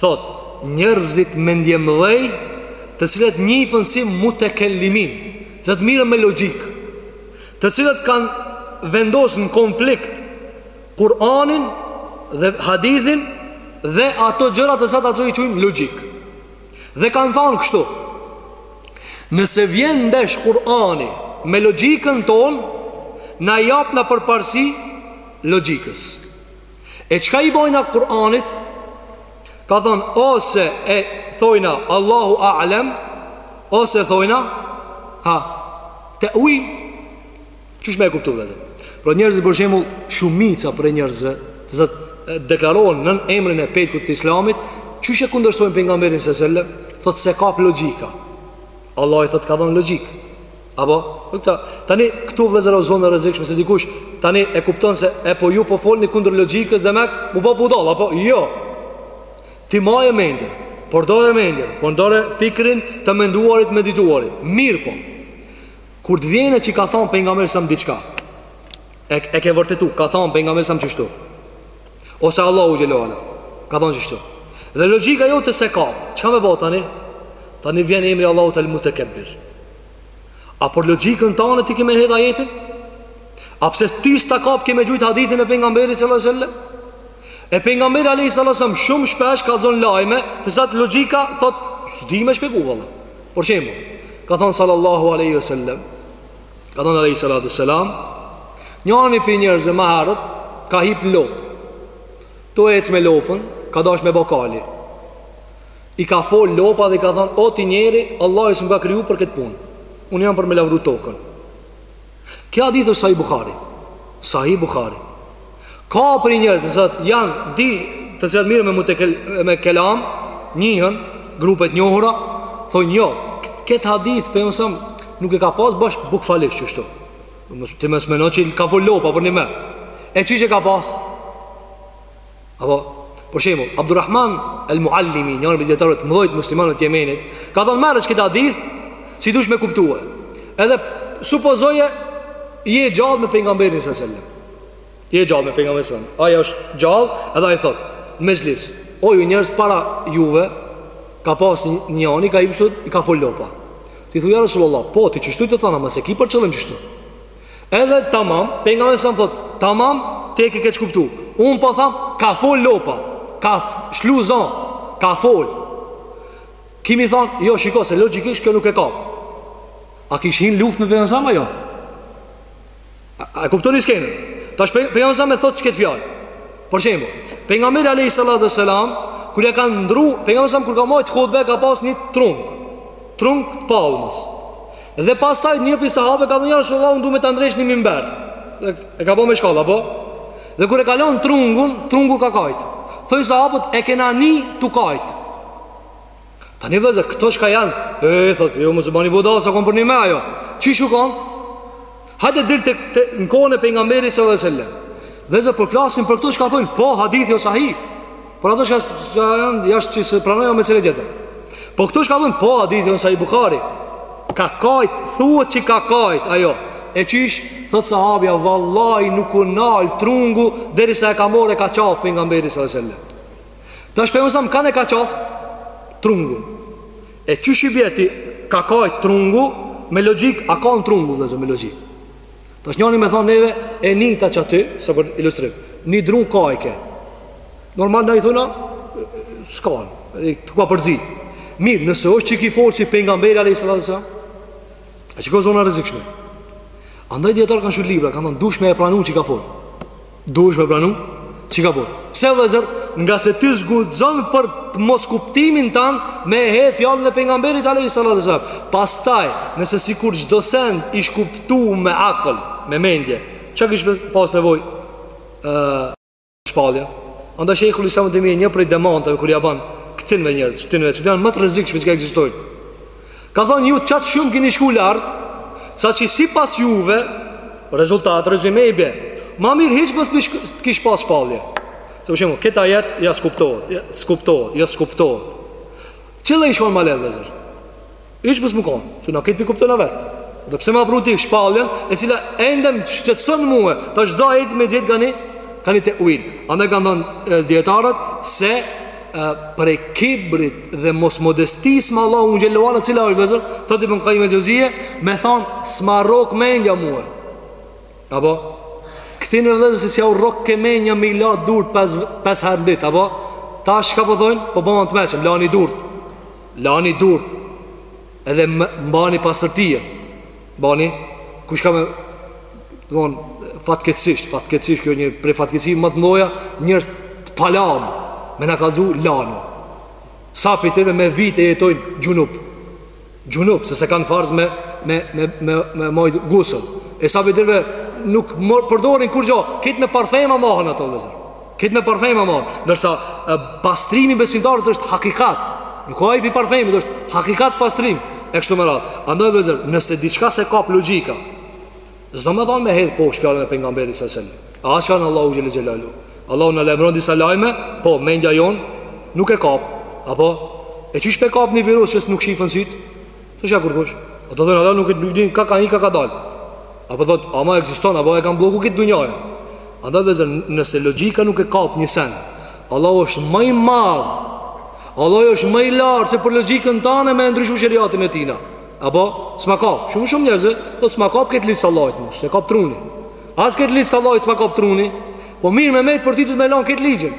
Thotë, Njerëzit mendjemëdhenj, të cilët njihen si mutekellimin, të cilët mirren me logjikë, të cilët kanë vendos në konflikt Kur'anin dhe Hadithin dhe ato gjëra të cilat ato i quajnë logjikë. Dhe kanë thënë kështu, Nëse vjen ndesh Kur'ani me logjikën tonë, na japna përparësi logjikës. E çka i bojna Kur'anit Ka thonë ose e thojna Allahu A'lem Ose e thojna Ha te'uil Qysh me e kuptu vetë Por njerëzit për shembull Shumica prej njerëzve Të cilët deklarohen nën emrin e petkut të islamit Qysh e kundërshtojnë pejgamberin sallallahu alejhi ve sel-lem Thot s'e kap logjika Allahi thot ka dhonë logjikë Apo, po këta, tani këtu vëllezër o zonë e rrezikshme se dikush tani e kupton se e po ju po folni kundër logjikës dhe me u bo budall apo? Jo. Ti maje mendjen, përdore mendjen, përdore fikrin të menduarit medituarit. Mirëpo kur të vjen e që ka thon pejgamberi sa diçka. E e ke vërtetu, ka thon pejgamberi sa qështu. Ose Allahu xhel-le xhelaluhu ka thon qështu. Dhe logjika jote s'e kap, çka me bo tani? Tani vjen emri Allahut el-Mutekebbir. A për logjikën tonë ta kem me hedh ajetin? A pse ty s'ta kap kem me gjujt hadithin e pejgamberit sallallahu alejhi ve sel-lem? E pejgamberi alejhi selam shumë shpesh ka dhonë lajme të cilat logjika thot s'di me shpjegu valla. Për shembull, ka thonë sallallahu alejhi ve sel-lem, ka thonë alejhi salatu ve selam, njani prej njerëzve ma herët ka hip në lopë, tu ec me lopën, ka dasht me bo kali. I ka fol lopa dhe i ka thënë o ti njeri, Allahu s'më ka kriju për këtë punë. Unë jam për me lavru tokën. Ky hadith është Sahih Buhari. Sahih Buhari. Ka prej njerëzve që janë di të cilët mirren me mutekel me kelam, njihen grupet e njohura, thonë jo, këtë hadith pejgamberi alejhi selam nuk e ka pas bash bukvalisht kështu. Ti mos meno që ka fol lopa përnime. E qysh e ka pas? Apo, për shembull, Abdurrahman al-Muallimi, njëri prej dijetarëve të mëdhenj muslimanë të Jemenit, ka thënë merre këtë hadith si dush me kuptue. Edhe supozoje je gjallë me pejgamberin sallallahu alajhi wasallam. Je gjallë me pejgamberin sallallahu alajhi wasallam. Ai është gjallë, edhe ai thotë, "Mexhlis, o ju njerëz para juve ka pas njani, i ka, i ka fol lopa." Ti thu ja Rasulullah, po ti qështu tuj thonë, mos e ki për qëllim qështu. Edhe tamam, pejgamberi sallallahu alajhi wasallam thot, tamam, ti e ke keq kuptu. Un po tham, ka fol lopa, ka lshu zon, ka fol. Ki me thon, jo shiko se logjikisht kjo nuk e kap. A kish hin n'luftë me pejgamberin sallallahu alajhi wasallam, jo? A, a kuptoni skenë? Tash pejgamberi sallallahu alajhi wasallam e thot çket fjalë. Për shembull, pejgamberi alayhi salatu wasalam kur e kanë ndru, pejgamberi sallallahu alajhi wasallam kur ka majt hutbe ka pas një trung. Trung të palmës. Dhe pastaj një prej sahabëve ka thënë ja Resulullah unë dua me ta ndreq ni mimber. Dhe e ka bënë me shkallë, po. Dhe kur e kalon trungun, trungu ka kajt. Thojn sahabët e kena ni tu kajt. Tani vllezër këto shka janë, e thotë, jo mos e bani budalla s'u kanë përnime ajo. Qysh u kanë? Hajde dil te, te në kohën e pejgamberit sallallahu alajhi wasallam. Vllezër po flasim për këto çka thonë, po hadithi o sahih. Por ato çka janë jashtë që s'e pranojnë mesele tjetër. Po këto çka thonë, po hadithi o sahih Buhari. Ka kajt, thuhet që ka kajt ajo. E qysh, thot sahabja, vallahi nuk u nal trungu derisa e ka marrë, e ka qaf pejgamberi sallallahu alajhi wasallam. Tash pejgamberi kanë e ka qaf trungu. E qysh i bje ti ka kajt trungu me logjik a kan trungu vllezër me logjik Tash njani me thonë neve e nita qaty sa për ilustrim një drun kajke normal na i thuna s'kan t'u ka përzi mirë nëse është qiky folësi pejgamberi a.s. e qikjo zona rrezikshme andaj dijetarë kanë shkru libra kanë thonë dush me e pranu që ka folë Duhesh me pranu Që ka fol Pse vllezër Ngase ti s'guxon për të moskuptimin tan Me e hedh fjalën e pejgamberit Alejhi salatu wasalam Pastaj Nëse sikur çdo send Ish kuptu me akël Me mendje Çka kish pas nevoj uh, Shpalja Andaj shejhul islam Ibn Tejmije Një prej demanteve Kur ia ban Këtynve njerz Këtynve Që janë më të rrezikshme Çka ekzistojnë Ka thonë ju qaq shumë keni shku larg Saqë sipas juve Rezultat, rezime i bje Ma mirë hiç mos të kish pas shpallje Se për shembull, këtë ajet, ja s'kuptohet ja, S'kuptohet, ja s'kuptohet Cilla ish konë ma leht vllezër Ish mos me konë, që na këtë e kuptona vetë Dhe pse ma pruti shpalljen E cila ende m'shqetson mue Tash do ajete me gjet kah ni Kah ni tevil Andaj kanë thonë dijetarët Se prej kibrit dhe mosmodestisë me Allahun xhele ve ala cila është vllezër të të përnë kajme gjëzije me thonë s'ma rrok mendja mue apo këtyne vllezër se s'jau rrokke mendja me i la durt pesë, pesë herë n'ditë apo tash çka po thonë po bahen të meçëm lani durt lani durt edhe mbani pastërti e Mbani, kush ka me Domthon fatkeqësisht, fatkeqësisht kjo është një prej fatkeqësive më të mëdha, njerëz të palamë me na kallzu lanu. Sa prej tyre me vite jetojnë xhunub. Xhunub se s'e kanë farz me me me me me marr gusul. E sa prej tyre nuk përdorin kurrgja, kejt me parfema mahen ata vllezër. Kejt me parfema mahen Nërsa pastrimi i besimtarit është hakikat Nuk o ai prej parfemit është hakikat pastrim E kështu me radhë Andaj vllezër Nëse diçka s'e kap logjika S'do me thonë me hedhë poshtë fjalën e pejgamberit salallahu alejhi ve selem As fjalën e Allahut xhele xhelaluhu Allahu na lajmron disa lajme Po mendja jonë nuk e kap Apo E qysh pe kap një virus që s' nuk e shofin sytë S'e sheh kërkush Do të thotë ata nuk e nuk din kah ka hi kah ka dal A po thot ama ekziston A po e ka blloku këtë dunja Andaj vllezër nëse logjika nuk e kap një sen Allahu është ma i madh Allahu është ma i lartë se për logjikën tane me ndryshu sheriatin e tina A po s'ma kap Shumë shumë njerëz Thotë s'ma kap këtë ligj të Allahit mu S'e kap truni As këtë ligj të Allahit s'ma kap truni Po mirë me metë për ty duhet me lanë këtë ligjin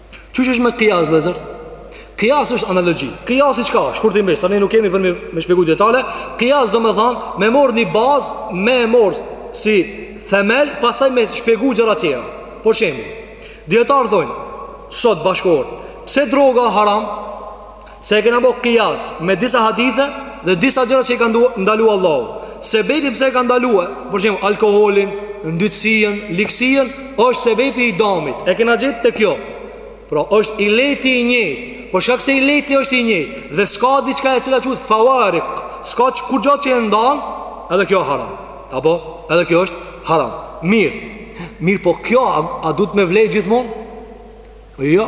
Qysh është me kijas vllezër? Kijas është analogi Kijasi çka është? Shkurtimisht Tani nuk kemi për me, me shpjegu n'detale Kijas domethanë Me morë një bazë Me morë si themel Pastaj me shpjegu gjëra tjera Për shembull Dijetarët thonë Sot bashkëkohorë Pse droga haram? Se e kena bo kijas me disa hadithe dhe disa gjëra që i ka ndalu Allahu. Sebebi pse e ka ndalu, për shembull, alkoolin, ndytësinë, ligsinë, është sebebi i damit. E kena gjetë te kjo. Pra, është ileti i njëjtë. Për shkak se ileti është i njëjtë dhe s'ka diçka e cila quhet fawarik, s'ka kurgja që e ndan, edhe kjo haram. Apo, edhe kjo është haram. Mirë. Mirë, po kjo a, a duhet me vlej gjithmonë? Jo.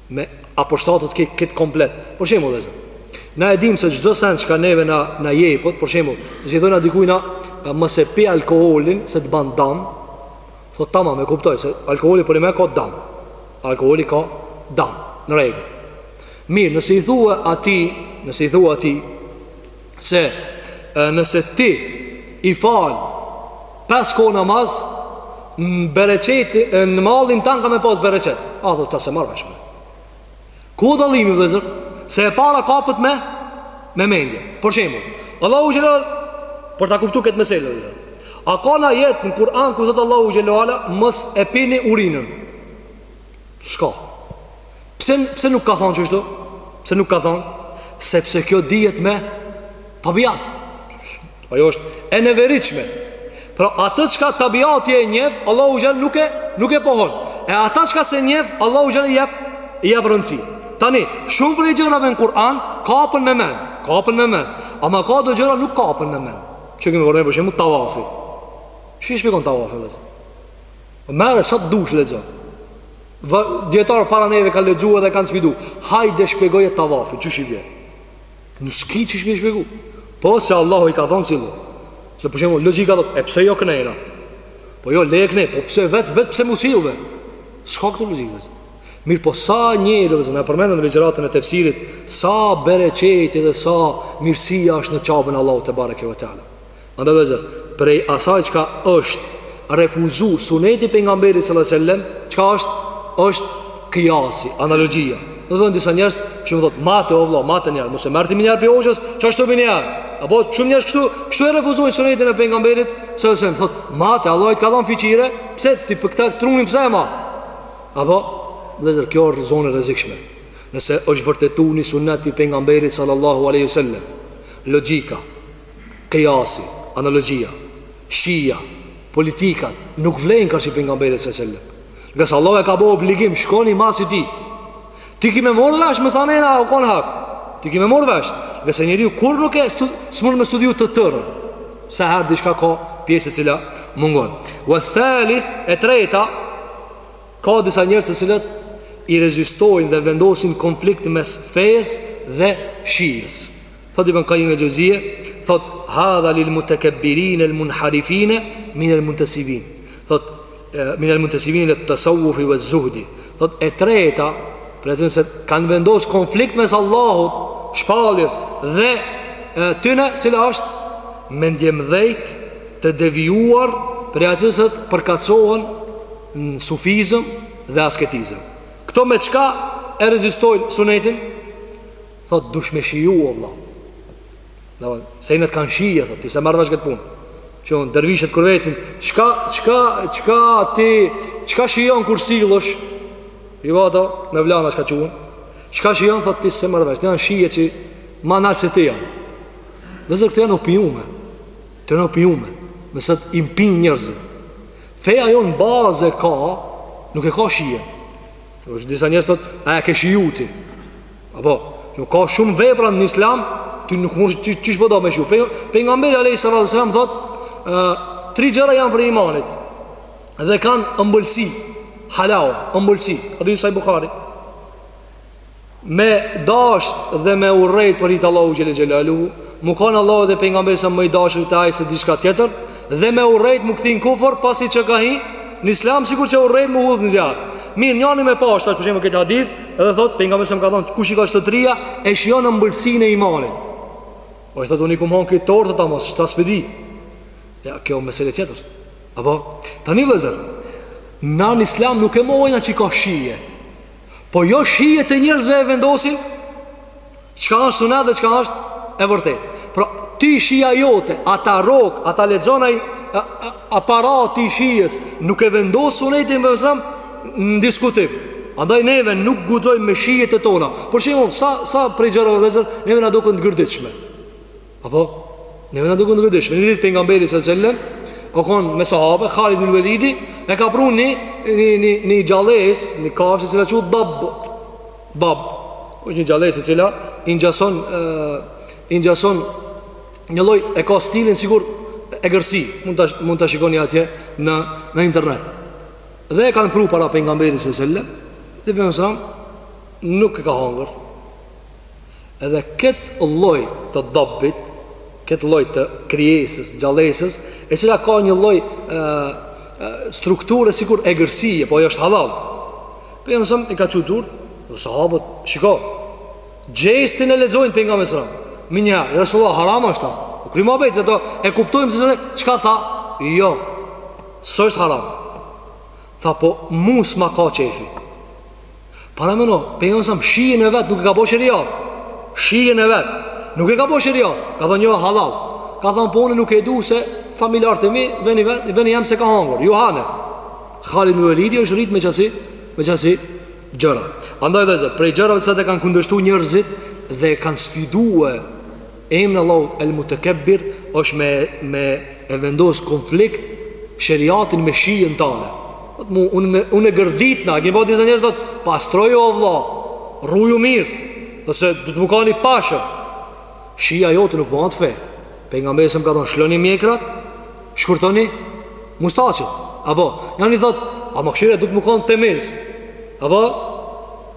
me ja përshtatë kejt kejt komplet. Për shembull, vllezër. Na e dimë se çdo sen çka neve na na jepet, për shembull, nëse i thojna dikujna mos e pi alkoolin se të bën dëm, thotë tamam e kuptoj se alkooli përnime ka dëm. Alkooli ka dëm. Në rregull. Mirë, nëse i thua atij, nëse i thua atij se nëse ti i fal pesë kohë namaz bereqet në mallin tan ka me pas bereqet ai thotë s'e marr vesh Ky o dallimi vllezër se e para kapet me me mendje për shembull Allahu xhele ve ala për ta kuptu këtë mesele vllezër a ka naj ajet në Kur'an ku thotë Allahu xhele ve ala mos e pini urinën s'ka Pse pse nuk ka thon qështu? Pse nuk ka thon? Sepse kjo dihet me tabiat. Ajo është e neveritshme. Pra atë çka tabiati e njeh, Allahu xhel-le nuk e nuk e pohon. E ata çka se njeh, Allahu xhel i jep i jep rëndësi. Tani, shumë prej gjërave në Kur'an kapën me mend, kapën me mend. Ama ka do gjëra nuk kapën me mend. Qe kemi po për shembull tawafi. Si shpjegon tawafi vetë? Merre, sa të dush lexo. Dijetarët para neve kanë lexu edhe kanë sfidu. Hajde shpjegoje tavafin, qysh i bje? Nuk ki qysh me e shpjegu. Po se Allahu i ka thonë sillu. Se për shembull, logjika thotë, e pse jo knena? Po jo, le e knej, po pse vetë, vetë pse m'u sillë? S'ka këtu logjika. Mirëpo sa njerëz, na e përmendëm në ligjëratën e tefsirit, sa bereqeti dhe sa mirësia është në Qabën e Allahut tebareke ve teala. Andaj vllezër, prej asaj çka është refuzu suneti i pejgamberit salallahu alejhi selem, çka është, është kijasi, analogjia. Do të thotë disa njerëz, që më thotë, mate o vla, mate njerë, mëse mërti më njerë për hoqës, që ashtu për njerë. Apo, që më njerë kështu, kështu e refuzojnë sunetin e pejgamberit, salallahu alejhi selem, thotë, mate, Allahi të ka dhënë fiqire, pse ti për këta trunin pse e ma? Apo, vllezër, kjo është zonë e rrezikshme. Nëse është vërtetu një sunet prej pejgamberit sallallahu aleyhi sallem, logjika, Kijasi, analogjia, shija, politikat nuk vlejnë karshi pejgamberit sa selam. Ngase Allahu e ka bo obligim, shkoni mas tij. Ti ki me marrë vesh, masanena u konë hak. Ti ki me marrë vesh. Ngase njeriu kur nuk e, s'mund me studiu të tërën. Se herë diçka ka pjesë e cila mungon. Ve thalith e treta, ka disa njerëz të cilët i rezistojnë dhe vendosin konflikt mes fejes dhe shijës. Thot Ibn Qayyim al-Jawziyya, thot hadha lil mutakabbirin al munharifin min al muntasibin. Thot min al muntasibin ila tasawuf wa zuhdi. Thot e treta, prej atyne që kanë vendos konflikt mes Allahut, shpalljes dhe tyne, cila është mendjemdhejt të devijuar prej atyne që përkatësohen në sufizëm dhe asketizëm. Këto me çka e rezistojnë sunetin? Thot dush me shiju o vla Domthon, sunetet kanë shije, thot, ti s'e merr vesh këtë punë Që unë, dervishët kur vetin Çka, çka, çka ti, çka shijon kur sillesh I vato, me vlana qka që unë Çka shijon, thot, ti s'e merr vesh, kto janë shije që Ma nalë se ti janë Vllezër këto janë opiume Kto janë opiume Me të cilat mpihen njerëzit Feja jonë bazë e ka Nuk e ka shije Disa njerëz thot, a e ke shiju ti Apo, nuk ka shumë vepra në islam Ti nuk mund të qysh po do me shiju Pejgamberi alejhi salatu ve selam thot Tri gjëra janë prej imanit Dhe kanë ëmbëlsi Halave, ëmbëlsi Hadith sahih Buhari Me dasht dhe me urrejt për hir t'Allahut xhel-le xhelaluhu Mu kanë Allahu dhe Pejgamberi më i dashur te ai se diçka tjetër Dhe me urrejt mu kthy n'kufër pasi që ka hi Në islam sikur që urrejt mu hudh në zjarr Mirë njani me pas dashtë për shembull këtë hadith Edhe thot Pejgamberi alejhi selam ka thonë kush i ka kto trija E shijon ëmbëlsinë e imanit O ai thot unë i ku mon këtë tortë ta mos Shtë a s'pe di Ja kjo mesele tjetër Apo Tani vëllezër Na në islam nuk e mohojna që ka shije Po jo shijet e njerëzve e vendosin Çka është sunet dhe çka është e vërtet Pra ti shija jote A ta rrok, a ta lexon ai Aparat i shijes Nuk e vendos sunetin e Pejgamberit alejhi selam Në diskutim Andaj neve nuk guxojmë me shijet e tona Për shembull sa, sa prej gjërave vëllezër Neve na duken të gërditshme Apo? Neve na duken të gërditshme Një ditë Pejgamberi alejhi selam U konë me sahabe Halid ibn Velidi E ka pru një Një, një, një gjallesë Një kafshë e cila quhet dab Dab është një gjallesë e cila I ngjason I ngjason Një lloj e ka stilin sikur egërsi Mund të, mund ta shikoni atje Në, në internet Dhe e kanë pru para Pejgamberit alejhi selam Dhe Pejgamberi alejhi selam Nuk e ka hangër Edhe këtë lloj të dabbit, këtë lloj të krijesës, gjallesës, e cila ka një lloj strukture sikur egërsi e, po ajo është halal. Pejgamberi alejhi selam, i ka çu durt, dhe sahabët, shiko, gjestin e lexojnë Pejgamberit alejhi selam. Menjëherë, ja Resulullah, haram është a? U kry muhabeti, do e kuptojmë vëllezër, çka tha? Jo, s'është haram. Tha, po, mu s'ma ka qejfi. Paramendo, Pejgamberi alejhi selam, shijen e vet nuk e ka bo sheriat. Shijen e vet, nuk e ka bo sheriat. Ka thonë, jo, halal. Ka thonë, po unë nuk e du se familjarët e mi, veni, veni, veni jem s'e ka hangër. Johane, Halid ibn Velidi, është rritë me qasi, me qasi gjëra. Andaj vëllezër, prej gjërave që e kanë kundërshtu njerëzit dhe kanë sfidue Emrin e Allahut El Mutekebbir është me me e vendos n'konflikt sheriatin me shijen tane. Po te mu unë unë e gërditna, kemi pa disa njerëz thot, pastroju o vëlla, rruju mirë. Do se du mu kanë i pashëm. Shija jote nuk bëhet fe. Pejgamberi alejhi selam ka thon shloni mjekrat, shkurtoni mustaqet. Apo, njani thot, ama kshyre du mu kanë temiz. Apo,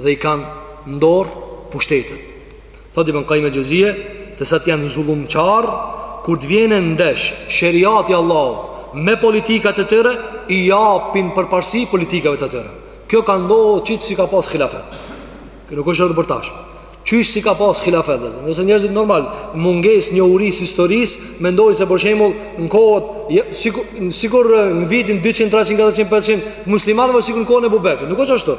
dhe i kanë n'dorë pushtetin. Thotë Ibn Kajjim el-Xhevzije, të sa të janë zullumqar kur të vjen ndesh sheriati i Allahut me politikat e tyre, i japin përparësi politikave të tyre. Kjo ka ndodhur qysh si ka pas hilafet. Kjo nuk është për tash. Qysh si ka pas hilafet. Nëse njerëzit normal mungesë njohurisë së historisë, mendojnë se për shembull në kohët sikur sikur në vitin 200, 300, 400, 500 muslimanëve sikur në kohën e Ebu Bekrit. Nuk është ashtu.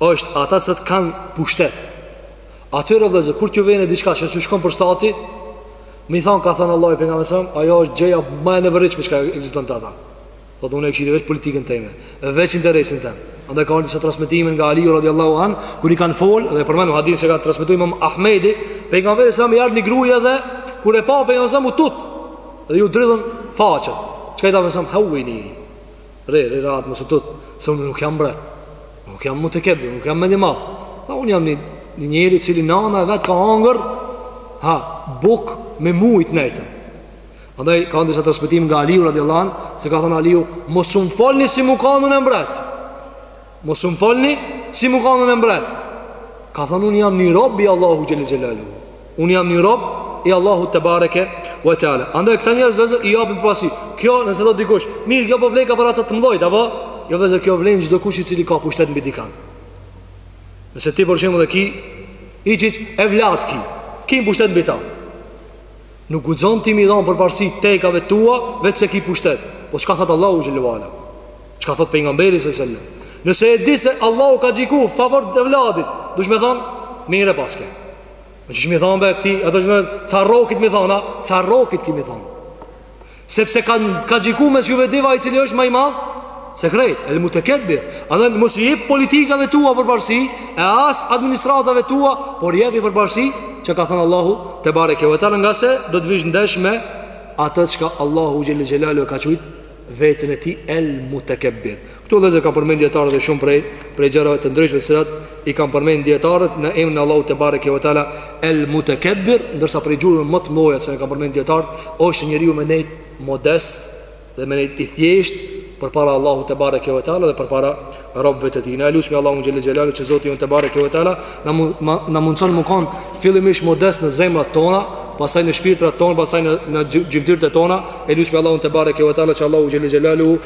është ata se të kanë pushtet Atyre vëllezër, kur t'ju vjen diçka që s'u shkon për shtati Me i than, ka thënë Allahu e pejgamberi alejhi selam Ajo është gjëja ma e neveritshme çka ekziston te ata Thotë unë e kqyri veç politikën teme Veç interesin tem Andaj ka në disa transmetime nga Aliu radiallahu anhu Kur i kanë fol dhe përmenu hadithin që ka transmetu imam Ahmedi Pejgamberit alejhi selam i ardh një grue dhe Kur e pa pejgamberin alejhi selam u tut Dhe ju dridhën faqet Çka i tha alejhi selam hevini Rri, rri rahat mos u tut, se unë nuk jam mbret. Unë nuk jam mutekebbir, unë nuk jam mendjemadh. Tha unë jam një një njeri i cili nana e vet ka hangër ha bukë me mujt nejtë. Andaj ka në disa transmetime nga Aliu radiallahu anhu se ka thënë Aliu mos um folni si me kan unë mbret. Mos më folni, si me kan unë mbret? Ka thënë unë jam një rob i Allahut xhel-le xhelaluhu. Unë jam një rob i Allahut tebareke ve teala. Andaj këta njerëz vëllezër i japin përparësi. Kjo nëse thotë dikush. Mirë, kjo po vlejka për ata të mdhojt, apo? Jo vëllezër kjo vlen çdokush i cili ka pushtet mbi dikan. Nëse ti për shembull e ki, i qitë evlat ki. Ki pushtet mbi ta. Nuk guxon ti me i dhan përparësi tekave tua veçse ki pushtet. Po çka thot Allahu xhel-le ve ala? Çka thot pejgamberi sallallahu alaihi wasallam? Nëse e di se Allahu ka gjyku n'favor të evladit, duhesh me than mirë e paske. Me qysh me i than be ti, a do që carrokit me i thana, carrokit ki me i than. Sepse ka ka gjyku mes juve dyve ai i cili është më i madh se krejt, el mutekebbir. Andaj mos i jep politikave tua përparësi, e as administratave tua, por jepi përparësi çka ka thënë Allahu tebareke ve teala ngase do të vish ndesh me atë çka Allahu xhel-le xhelaluhu e ka qujt veten e tij el mutekebbir. Këtu vëllezër kanë përmend dijetarët edhe shumë prej prej gjërave të ndryshme të cilat i kanë përmend dijetarët në emrin e Allahut tebareke ve teala el mutekebbir, ndërsa prej gjurmëve më të mëdha që e kanë përmend dijetarët është njeriu me nejt modest dhe me nejt i thjesht përpara Allahut tebareke ve teala dhe përpara robëve të tij. Ne lutemi Allahun xhel-le xhelaluhu që Zoti tebareke ve teala na na mundson të kon fillimisht modest në zemrat tona, pastaj në shpirtrat tona, pastaj në në gjymtyrët tona, e lutemi Allahun tebareke ve teala që Allahu xhel-le xhelaluhu